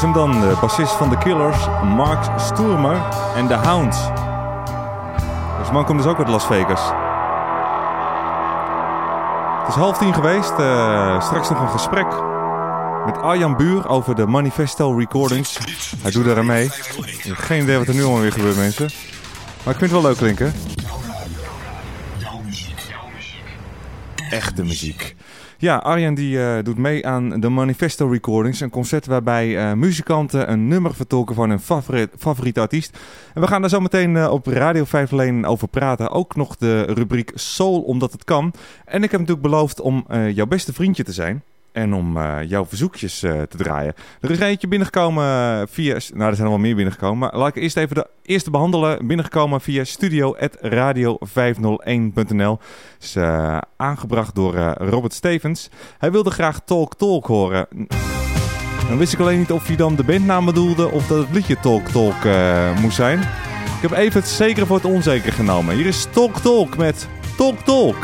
S20: is
S2: hem dan, de bassist van The Killers, Mark Stoermer en The Hounds. Deze man komt dus ook uit Las Vegas. Het is half tien geweest. eh, straks nog een gesprek met Arjan Buur over de Manifesto Recordings. Hij doet daar mee. Ik heb geen idee wat er nu allemaal weer gebeurt, mensen. Maar ik vind het wel leuk klinken. Echte muziek. Ja, Arjan die eh, doet mee aan de Manifesto Recordings. Een concert waarbij eh, muzikanten een nummer vertolken van hun favoriet, favoriete artiest. En we gaan daar zo meteen eh, op Radio 5 alleen over praten. Ook nog de rubriek Soul, omdat het kan. En ik heb natuurlijk beloofd om jouw beste vriendje te zijn. En om eh, jouw verzoekjes eh, te draaien. Er is eentje binnengekomen eh, via... Nou, er zijn er wel meer binnengekomen. Maar laat ik eerst even de eerste behandelen. Binnengekomen via studio.radio501.nl. Is aangebracht door Robert Stevens. Hij wilde graag Talk Talk horen. Dan wist ik alleen niet of hij dan de bandnaam bedoelde... of dat het liedje Talk Talk moest zijn. Ik heb even het zekere voor het onzekere genomen. Hier is Talk Talk met Talk Talk.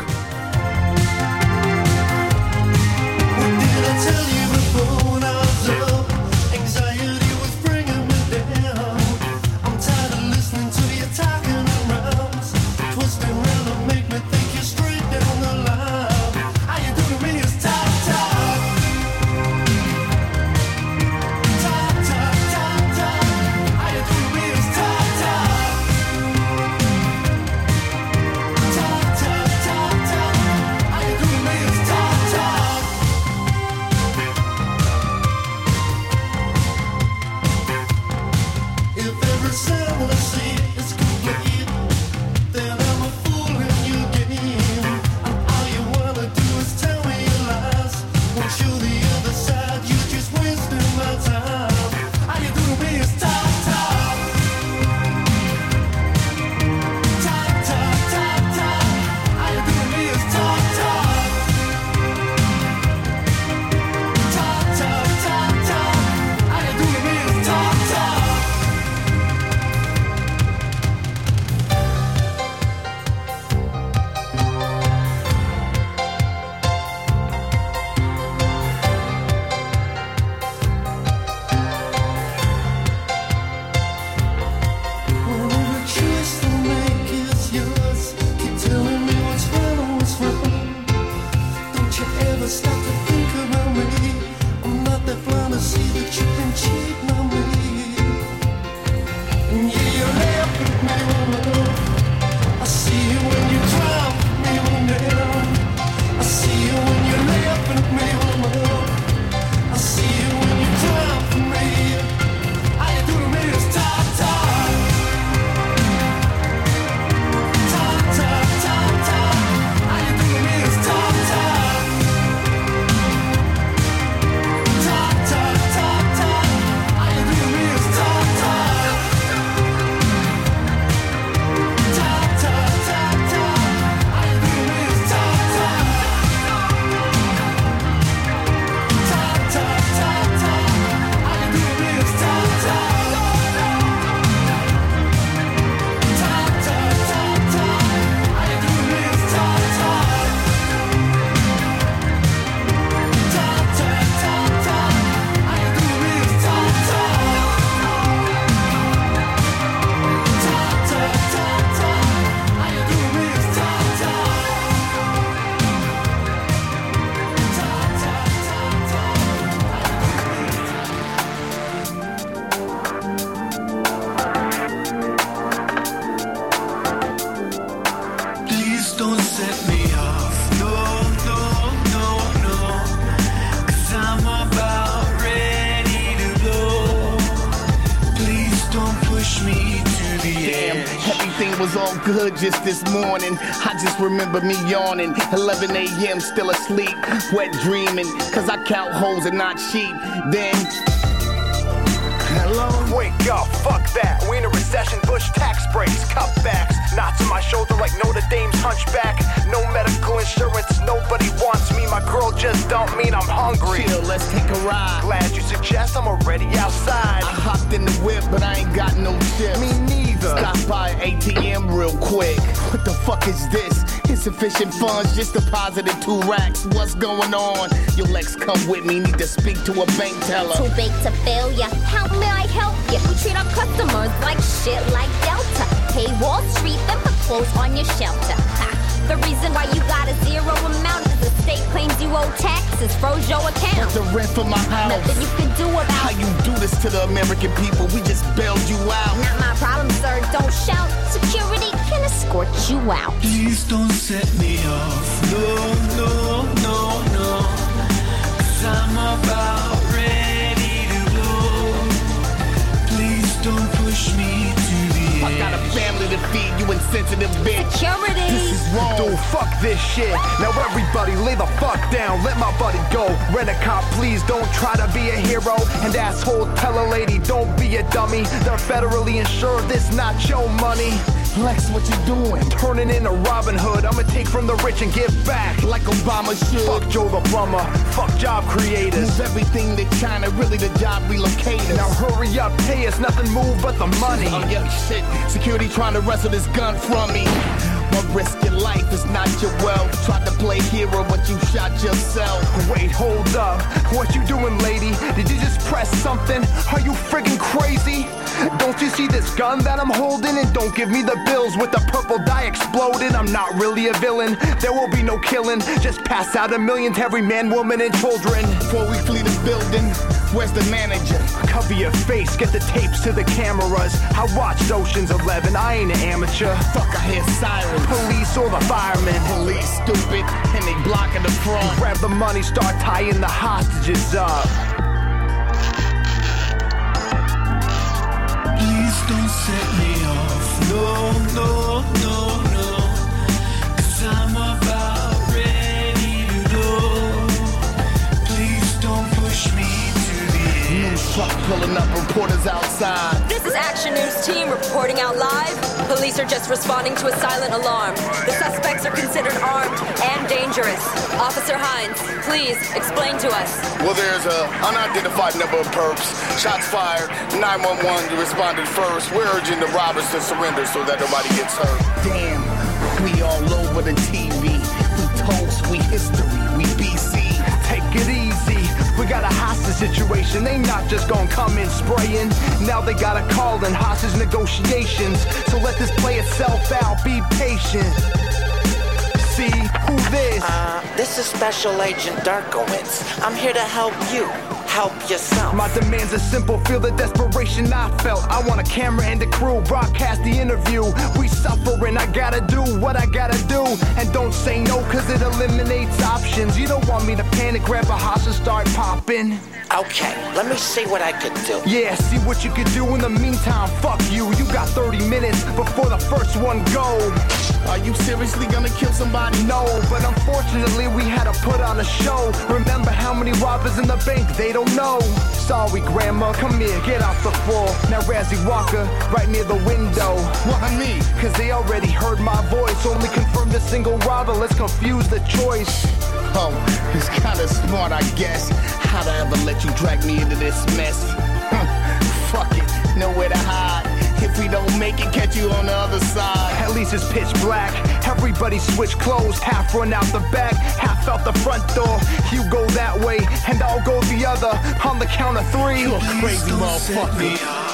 S21: Good just this morning. I just remember me yawning. 11 a.m. still asleep, wet dreaming. Cause I count holes and not sheep. Then. Hello?
S22: Wake up, fuck that. We in a recession, Bush tax breaks, cutbacks. Knots on my shoulder like Notre Dame's hunchback. No medical insurance, nobody wants me. My girl just dumped me and I'm hungry.
S21: Chill, let's take a ride.
S22: Glad you suggest I'm already outside.
S21: I hopped in the whip, but I ain't got no chips.
S22: Me
S21: ATM real quick. What the fuck is this? Insufficient funds, just deposited two racks. What's going on? Yo, Lex, come with me. Need to speak to a bank teller.
S23: Too big to fail ya. How may I help ya? We treat our customers like shit like Delta. Pay Wall Street, then put clothes on your shelter. Ha. The reason why you got a zero amount state claims you owe taxes, froze your account.
S21: The rent for my house.
S23: Nothing you can do about
S21: How you do this to the American people? We just bailed you out.
S23: Not my problem, sir. Don't shout. Security can escort you out.
S24: Please don't set me off. No, no, no, no. Cause I'm about
S21: I got a family to feed, you insensitive bitch.
S23: Security.
S21: This is wrong.
S22: Dude, fuck this shit. Now everybody lay the fuck down. Let my buddy go. Rent a cop, please don't try to be a hero. And asshole, tell a lady, don't be a dummy. They're federally insured, this not your money.
S21: Lex, what you doing?
S22: Turning into Robin Hood. I'ma take from the rich and give back.
S21: Like Obama should.
S22: Fuck Joe the plumber. Fuck job creators.
S21: Move everything to China, really the job relocators.
S22: Now hurry up, pay us nothing move but the money.
S21: Oh yeah, shit. Security trying to wrestle this gun from me. But risk your life is not your wealth. Tried to play hero, but you shot yourself.
S22: Wait, hold up. What you doing, lady? Did you just press something? Are you friggin' crazy? Don't you see this gun that I'm holding? And don't give me the bills with the purple dye exploding. I'm not really a villain. There will be no killing. Just pass out a million to every man, woman, and children.
S21: Before we flee the building, where's the manager?
S22: Cover your face, get the tapes to the cameras. I watched Ocean's 11, I ain't an amateur.
S21: Fuck, I hear sirens.
S22: Police or the firemen.
S21: Police stupid, and they blocking the front.
S22: Grab the money, start tying the hostages up.
S24: Please don't set me off. No, no, no,
S21: truck pulling up, reporters outside.
S25: This is Action News Team reporting out live. Police are just responding to a silent alarm. The suspects are considered armed and dangerous. Officer Hines, please explain to us.
S21: Well, there's a unidentified number of perps. Shots fired. 911 responded first. We're urging the robbers to surrender so that nobody gets hurt. Damn, we all over the TV.
S22: Got a hostage situation. They not just gonna come in spraying. Now they got a call in hostage negotiations. So let this play itself out. Be patient. See who this?
S26: Uh, this is Special Agent Darkowitz. I'm here to help you. Help yourself.
S22: My demands are simple, feel the desperation I felt. I want a camera and a crew, broadcast the interview. We suffering, I gotta do what I gotta do. And don't say no, cause it eliminates options. You don't want me to panic, grab a hostage, start popping.
S26: Okay, let me see what I could do.
S22: Yeah, see what you could do in the meantime. Fuck you, you got 30 minutes before the first one go.
S21: Are you seriously gonna kill somebody?
S22: No, but unfortunately we had to put on a show. Remember how many robbers in the bank? They don't know. Sorry, Grandma, come here, get off the floor. Now Razzie Walker, right near the window.
S21: Why me?
S22: Cause they already heard my voice. Only confirmed a single robber, let's confuse the choice.
S21: Oh, it's kinda smart, I guess. How'd I ever let you drag me into this mess? Fuck it, nowhere to hide. If we don't make it, catch you on the other side.
S22: At least it's pitch black. Everybody switch clothes, half run out the back, half out the front door. You go that way, and I'll go the other. On the count of three.
S21: You a crazy motherfucker.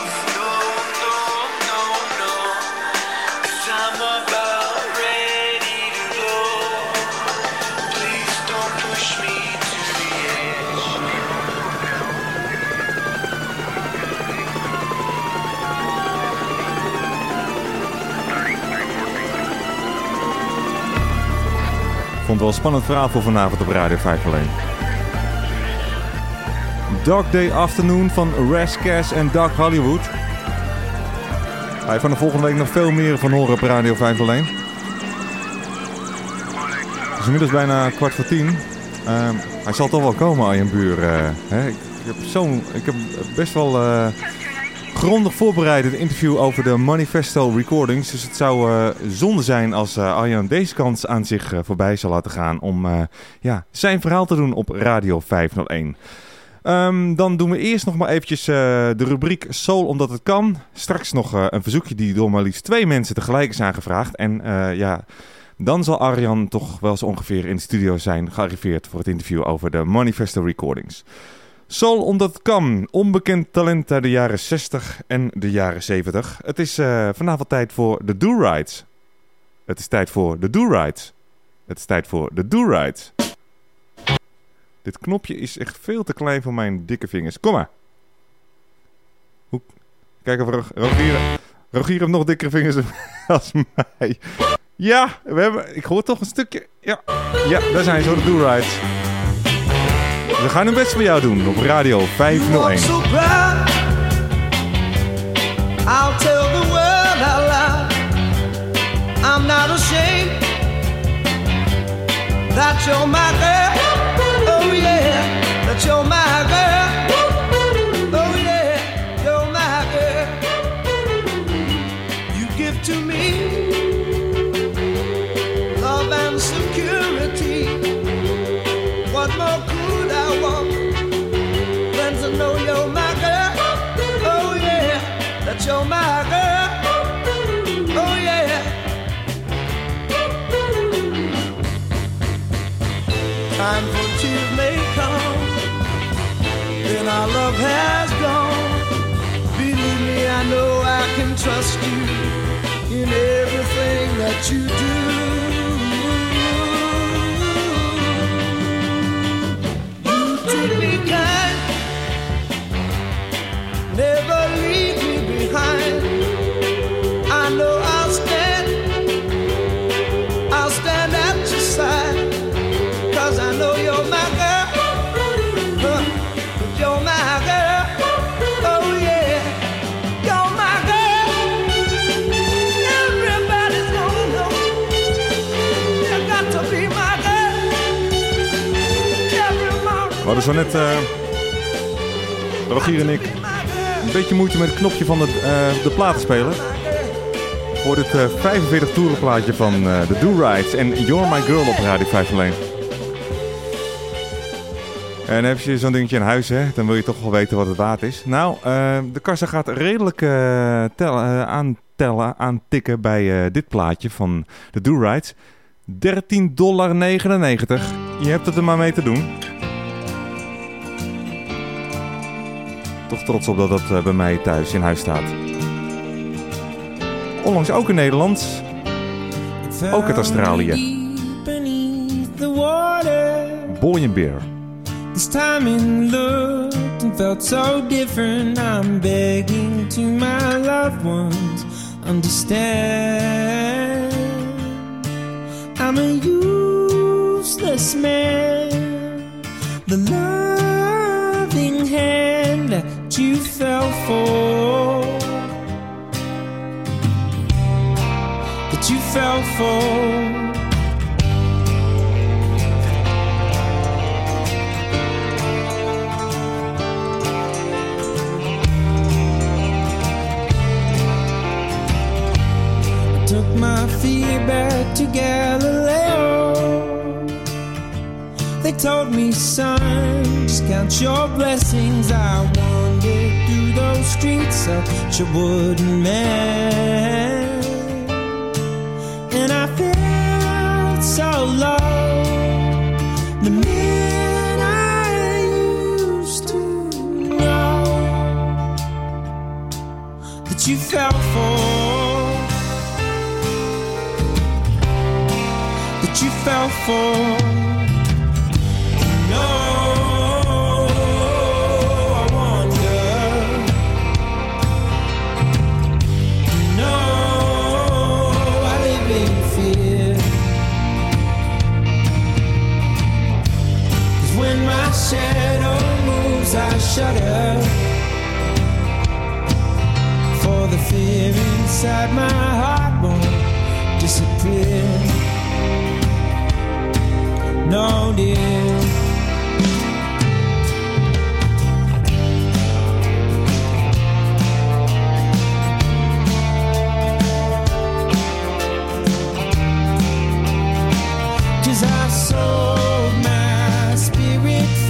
S2: Het wel spannend verhaal voor vanavond op Radio 501. Dog Day Afternoon van Ras Cass en Doug Hollywood. Je van de volgende week nog veel meer van horen op Radio 501. Het is inmiddels bijna kwart voor tien. Ehm, hij zal toch wel komen, Arjen Buur. eh, hè? Ik, heb ik heb best wel eh, grondig voorbereid het interview over de Manifesto Recordings. Dus het zou eh, zonde zijn als eh, Arjan deze kans aan zich eh, voorbij zal laten gaan om ja, zijn verhaal te doen op Radio 501. Ehm, dan doen we eerst nog maar eventjes de rubriek Soul omdat het kan. Straks nog een verzoekje die door maar liefst twee mensen tegelijk is aangevraagd. En ja, dan zal Arjan toch wel zo ongeveer in de studio zijn gearriveerd voor het interview over de Manifesto Recordings. Soul omdat het kan. Onbekend talent uit de jaren 60 en de jaren 70. Het is eh, vanavond tijd voor de Do-Rides. Het is tijd voor de Do-Rides. Het is tijd voor de Do-Rides. Dit knopje is echt veel te klein voor mijn dikke vingers. Kom maar. Hoe... Kijk of Rog- Rogier... Rogier heeft nog dikkere vingers als mij. Ja, we hebben... Ik hoor toch een stukje... Ja, ja daar zijn ze, de Do-Rides. We gaan het best voor jou doen op Radio 501.
S1: so. I'll tell the world out loud. I'm not ashamed that you're my girl. Oh yeah, that you're my know I can trust you in everything that you do.
S2: We hadden zo net, eh, Rogier en ik, een beetje moeite met het knopje van de, eh de platenspeler. Voor eh 45 toeren plaatje van eh, de Do-Rides en You're My Girl op Radio 501. En heb je zo'n dingetje in huis, hè, dan wil je toch wel weten wat het waard is. Nou, eh, de kassa gaat redelijk eh, tellen, eh, aantellen, aantikken bij eh, dit plaatje van de Do-Rides. 13,99 dollar. Je hebt het er maar mee te doen. Toch trots op dat dat eh, bij mij thuis in huis staat. Onlangs ook in Nederland. Ook uit Australië. and Bear.
S4: This time it looked and felt so different. I'm begging to my loved ones, understand. I'm a useless man. The loving hand that you fell for. That you fell for. took my fear back to Galileo. They told me, son, just count your blessings. I wandered through those streets, such a wooden man. And I felt so low. The man I used to know that you fell for. that you fell for. Shadow moves, I shudder. For the fear inside my heart won't disappear. No, dear. Cause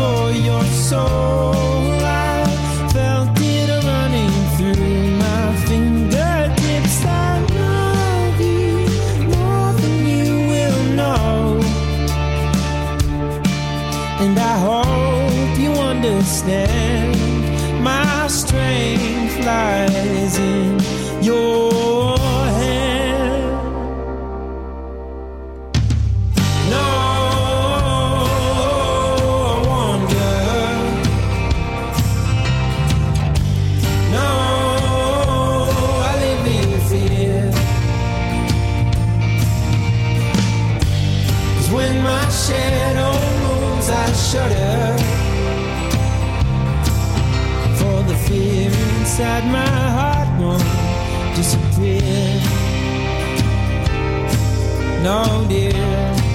S4: for your soul. I felt it running through my fingertips. I love you more than you will know. And I hope you understand shudder. For the fear inside my heart won't disappear. No, dear.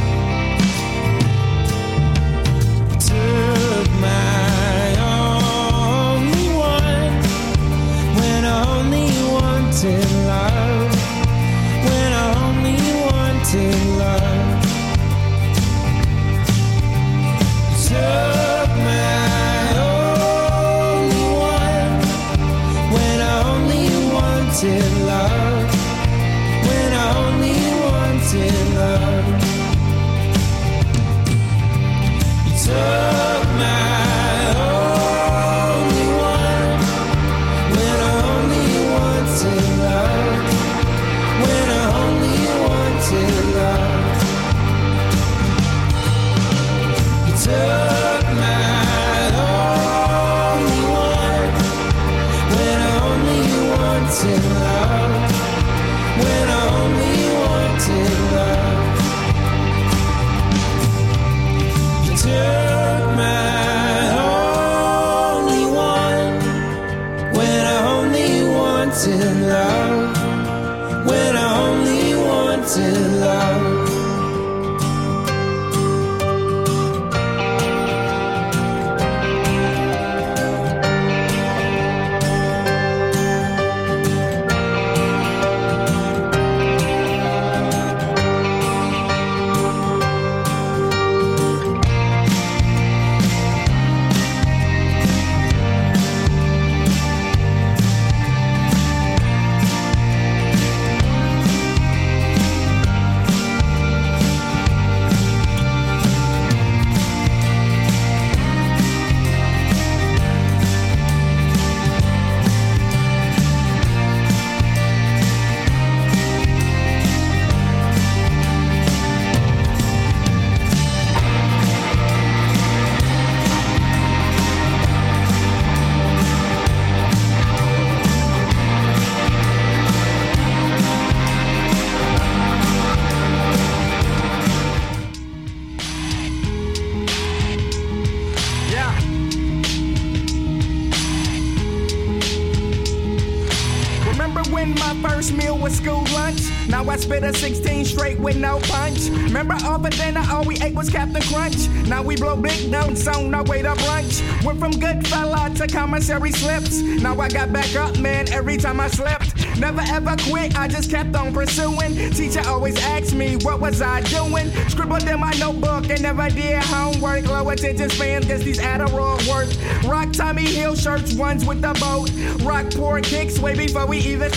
S22: Went from good fella to commissary slips. Now I got back up, man, every time I slipped. Never ever quit, I just kept on pursuing. Teacher always asked me, what was I doing? Scribbled in my notebook and never did homework. Low attention spans, guess these Adderall work. Rock Tommy Hill shirts, ones with the boat. Rock poor kicks way before we even.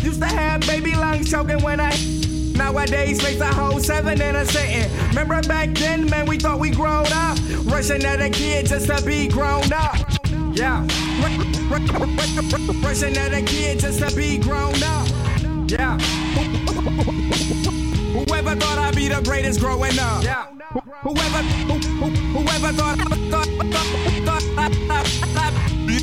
S22: Used to have baby lungs choking when I. Nowadays, face a whole seven in a sitting. Remember back then, man, we thought we grown up. Rushing at a kid just to be grown up. Yeah. Rushing at a kid just to be grown up. Yeah. Whoever thought I'd be the greatest growing up. Yeah. Whoever, who, who, whoever thought, thought, thought, thought I'd be,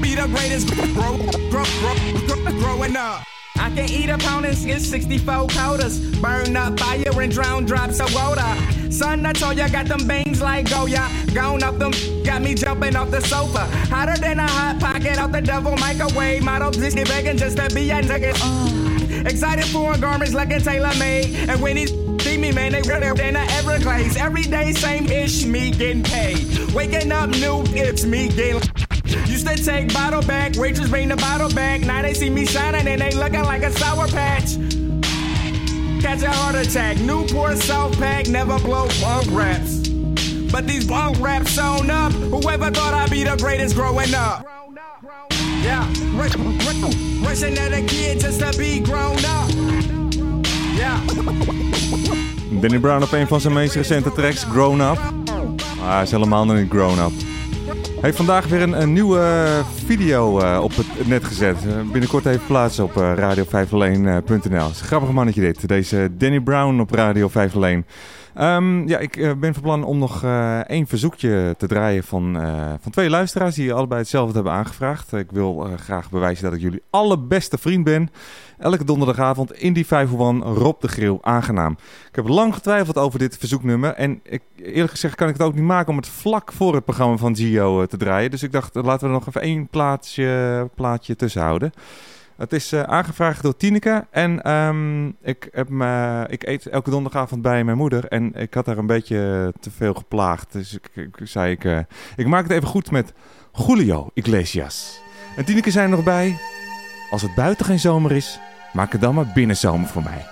S22: be the greatest grow, grow, grow, grow, growing up. I can eat a pound and get 64 quotas. Burn up fire and drown drops of water. Son, I told ya, got them bangs like oh, Goya. Gone up them, got me jumping off the sofa. Hotter than a hot pocket out the devil microwave. Model this begging just to be a nugget. Uh. Excited for a garments like a tailor made. And when he see me, man, they realer than a Everglades. Every day, same ish, me getting paid. Waking up new, it's me getting. Used to take bottle back, waitress bring the bottle back. Now they see me shining and they looking like a sour patch. Catch a heart attack. Newport South Pack never blow bunk raps. But these bunk raps sewn up. Whoever thought I'd be the greatest growing up? Yeah, rush- rush- rushing at a kid just to be grown up. Yeah.
S2: Danny Brown op een van zijn meest recente tracks, Grown Up. Ah, hij is helemaal nog niet grown up. Heeft vandaag weer een, nieuwe video eh, op het net gezet. Eh, binnenkort even plaatsen op uh, radio501.nl. is grappig mannetje dit. Deze Danny Brown op Radio 501. Ehm, ja, ik eh, ben van plan om nog eh, één verzoekje te draaien van, eh, van twee luisteraars die allebei hetzelfde hebben aangevraagd. Ik wil eh, graag bewijzen dat ik jullie allerbeste vriend ben. Elke donderdagavond in die 501 Rob de Grill aangenaam. Ik heb lang getwijfeld over dit verzoeknummer. En ik, eerlijk gezegd kan ik het ook niet maken om het vlak voor het programma van Gio eh, te draaien. Dus ik dacht, eh, laten we er nog even één plaatsje, plaatje tussen houden. Het is eh, aangevraagd door Tineke. En ehm, ik, heb me, ik eet elke donderdagavond bij mijn moeder. En ik had haar een beetje te veel geplaagd. Dus ik, zei, ik, ik maak het even goed met Julio Iglesias. En Tineke zei er nog bij... Als het buiten geen zomer is, maak het dan maar binnen zomer voor mij.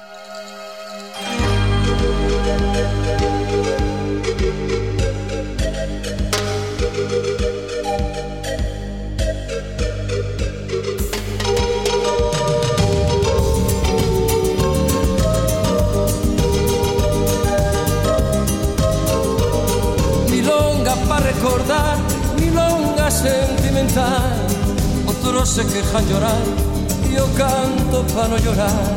S27: milonga sentimental. Otros se quejan llorar, yo canto para no llorar.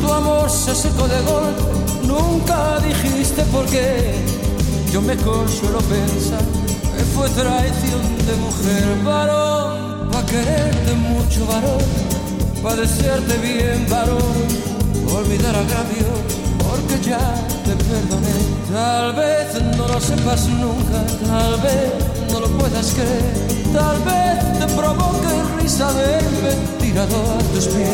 S27: Tu amor se secó de golpe, nunca dijiste por qué. Yo me consuelo pensar que fue traición de mujer, varón, pa' quererte mucho, varón, pa' desearte bien, varón, olvidar agravios porque ya te perdoné. Tal vez no lo sepas nunca, tal vez no lo puedas creer, tal vez te provoque risa verme tirado a tus pies.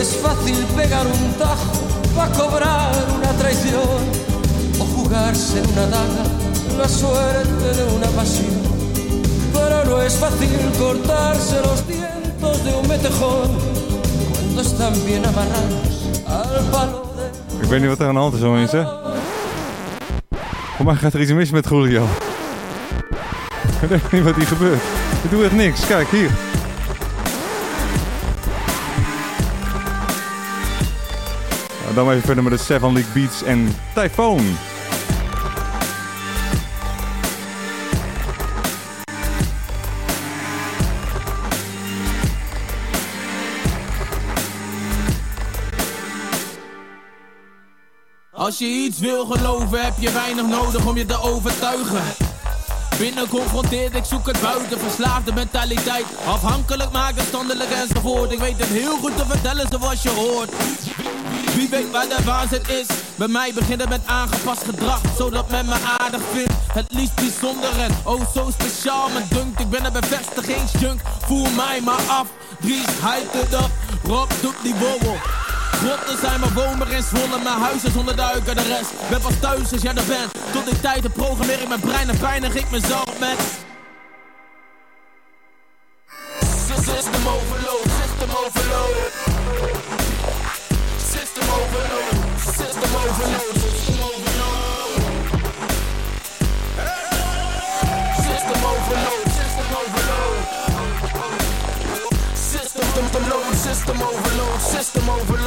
S27: Es fácil pegar un tajo para cobrar una traición o jugarse en una daga la suerte de una pasión. Pero no es fácil cortarse los dientes de un metejón cuando están bien amarrados al palo de
S2: Ik weet niet wat er aan de hand is, hoor mensen. Voor mij gaat er iets mis met Julio. Ik weet niet wat hier gebeurt. Ik doe echt niks. Kijk, hier. Nou, dan even verder met de Seven League Beats en Typhoon.
S16: Als je iets wil geloven, heb je weinig nodig om je te overtuigen. Binnen confronteerd, ik zoek het buiten. Verslaafde mentaliteit, afhankelijk maken, standelijk enzovoort. Ik weet het heel goed te vertellen zoals je hoort. Wie weet waar de waanzin is. Bij mij begint het met aangepast gedrag, zodat men me aardig vindt. Het liefst bijzonder en oh zo speciaal. Me dunkt, ik ben een bevestigingsjunk. Voel mij maar af, Dries, hype het up. Rob doet die wobbel. Grotten zijn mijn woner en Zwolle, mijn huis is onder duiken de rest. Ben pas thuis als jij er bent. Tot die tijd programmeer ik mijn brein en pijnig ik mezelf met. System overload. System overload, system overload, system overload. System overload, system overload. System overload, system overload, system overload.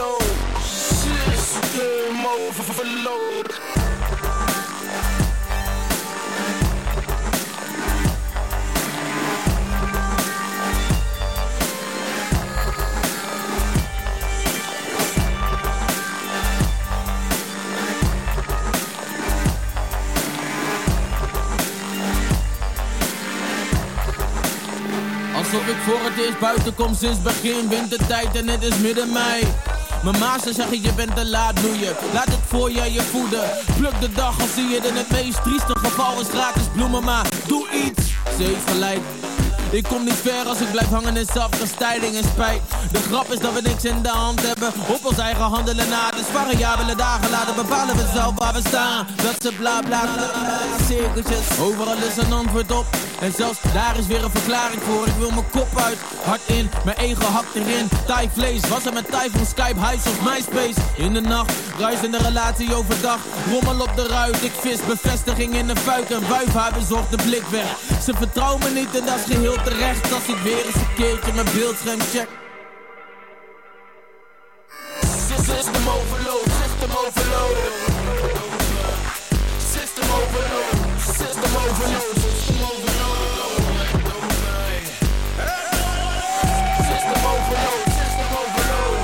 S16: Alsof ik voor het eerst buiten kom sinds begin wintertijd en het is midden mei. Mijn maas zeggen je bent te laat je Laat het voor je je voeden. Pluk de dag al zie je het in het meest trieste geval is gratis bloemen Maar doe iets, ze heeft gelijk ik kom niet ver als ik blijf hangen in zelfkastijding en spijt. De grap is dat we niks in de hand hebben. Op ons eigen handelen na. Dus variabele dagen laten bepalen we zelf waar we staan. Dat ze bla bla bla, cirkeltjes. Overal is een antwoord op. En zelfs daar is weer een verklaring voor. Ik wil mijn kop uit, hard in, mijn ego hakt erin. Thai vlees, was er met Thai van Skype, Hives of MySpace. In de nacht, ruis in de relatie overdag. Rommel op de ruit, ik vis bevestiging in de fuik. En wuif haar bezorgd de blik weg. Ze vertrouwen me niet en dat is geheel terecht als ik weer eens een keertje mijn beeldscherm check.
S6: System overload, system overload. System overload, system overload, system overload. System overload, system overload.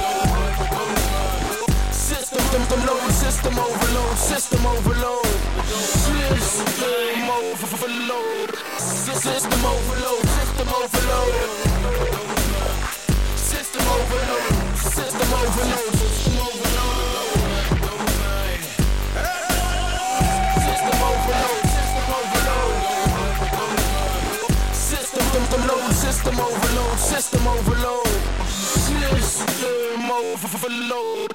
S6: System overload, system overload. System overload. System overload, system overload. System overload, system overload, system System overload, system overload. System overload, system overload, system overload. System overload.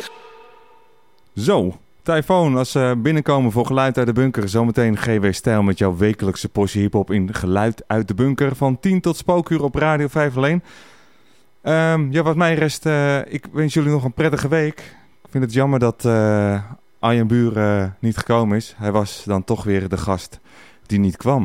S2: Zo, Typhoon, als ze binnenkomen voor Geluid uit de Bunker. Zometeen GW Stijl met jouw wekelijkse portie hiphop in Geluid uit de Bunker. Van 10 tot spookuur op Radio 5 alleen. Ehm, ja, wat mij rest, eh, ik wens jullie nog een prettige week. Ik vind het jammer dat eh Arjen Buur eh, niet gekomen is. Hij was dan toch weer de gast die niet kwam.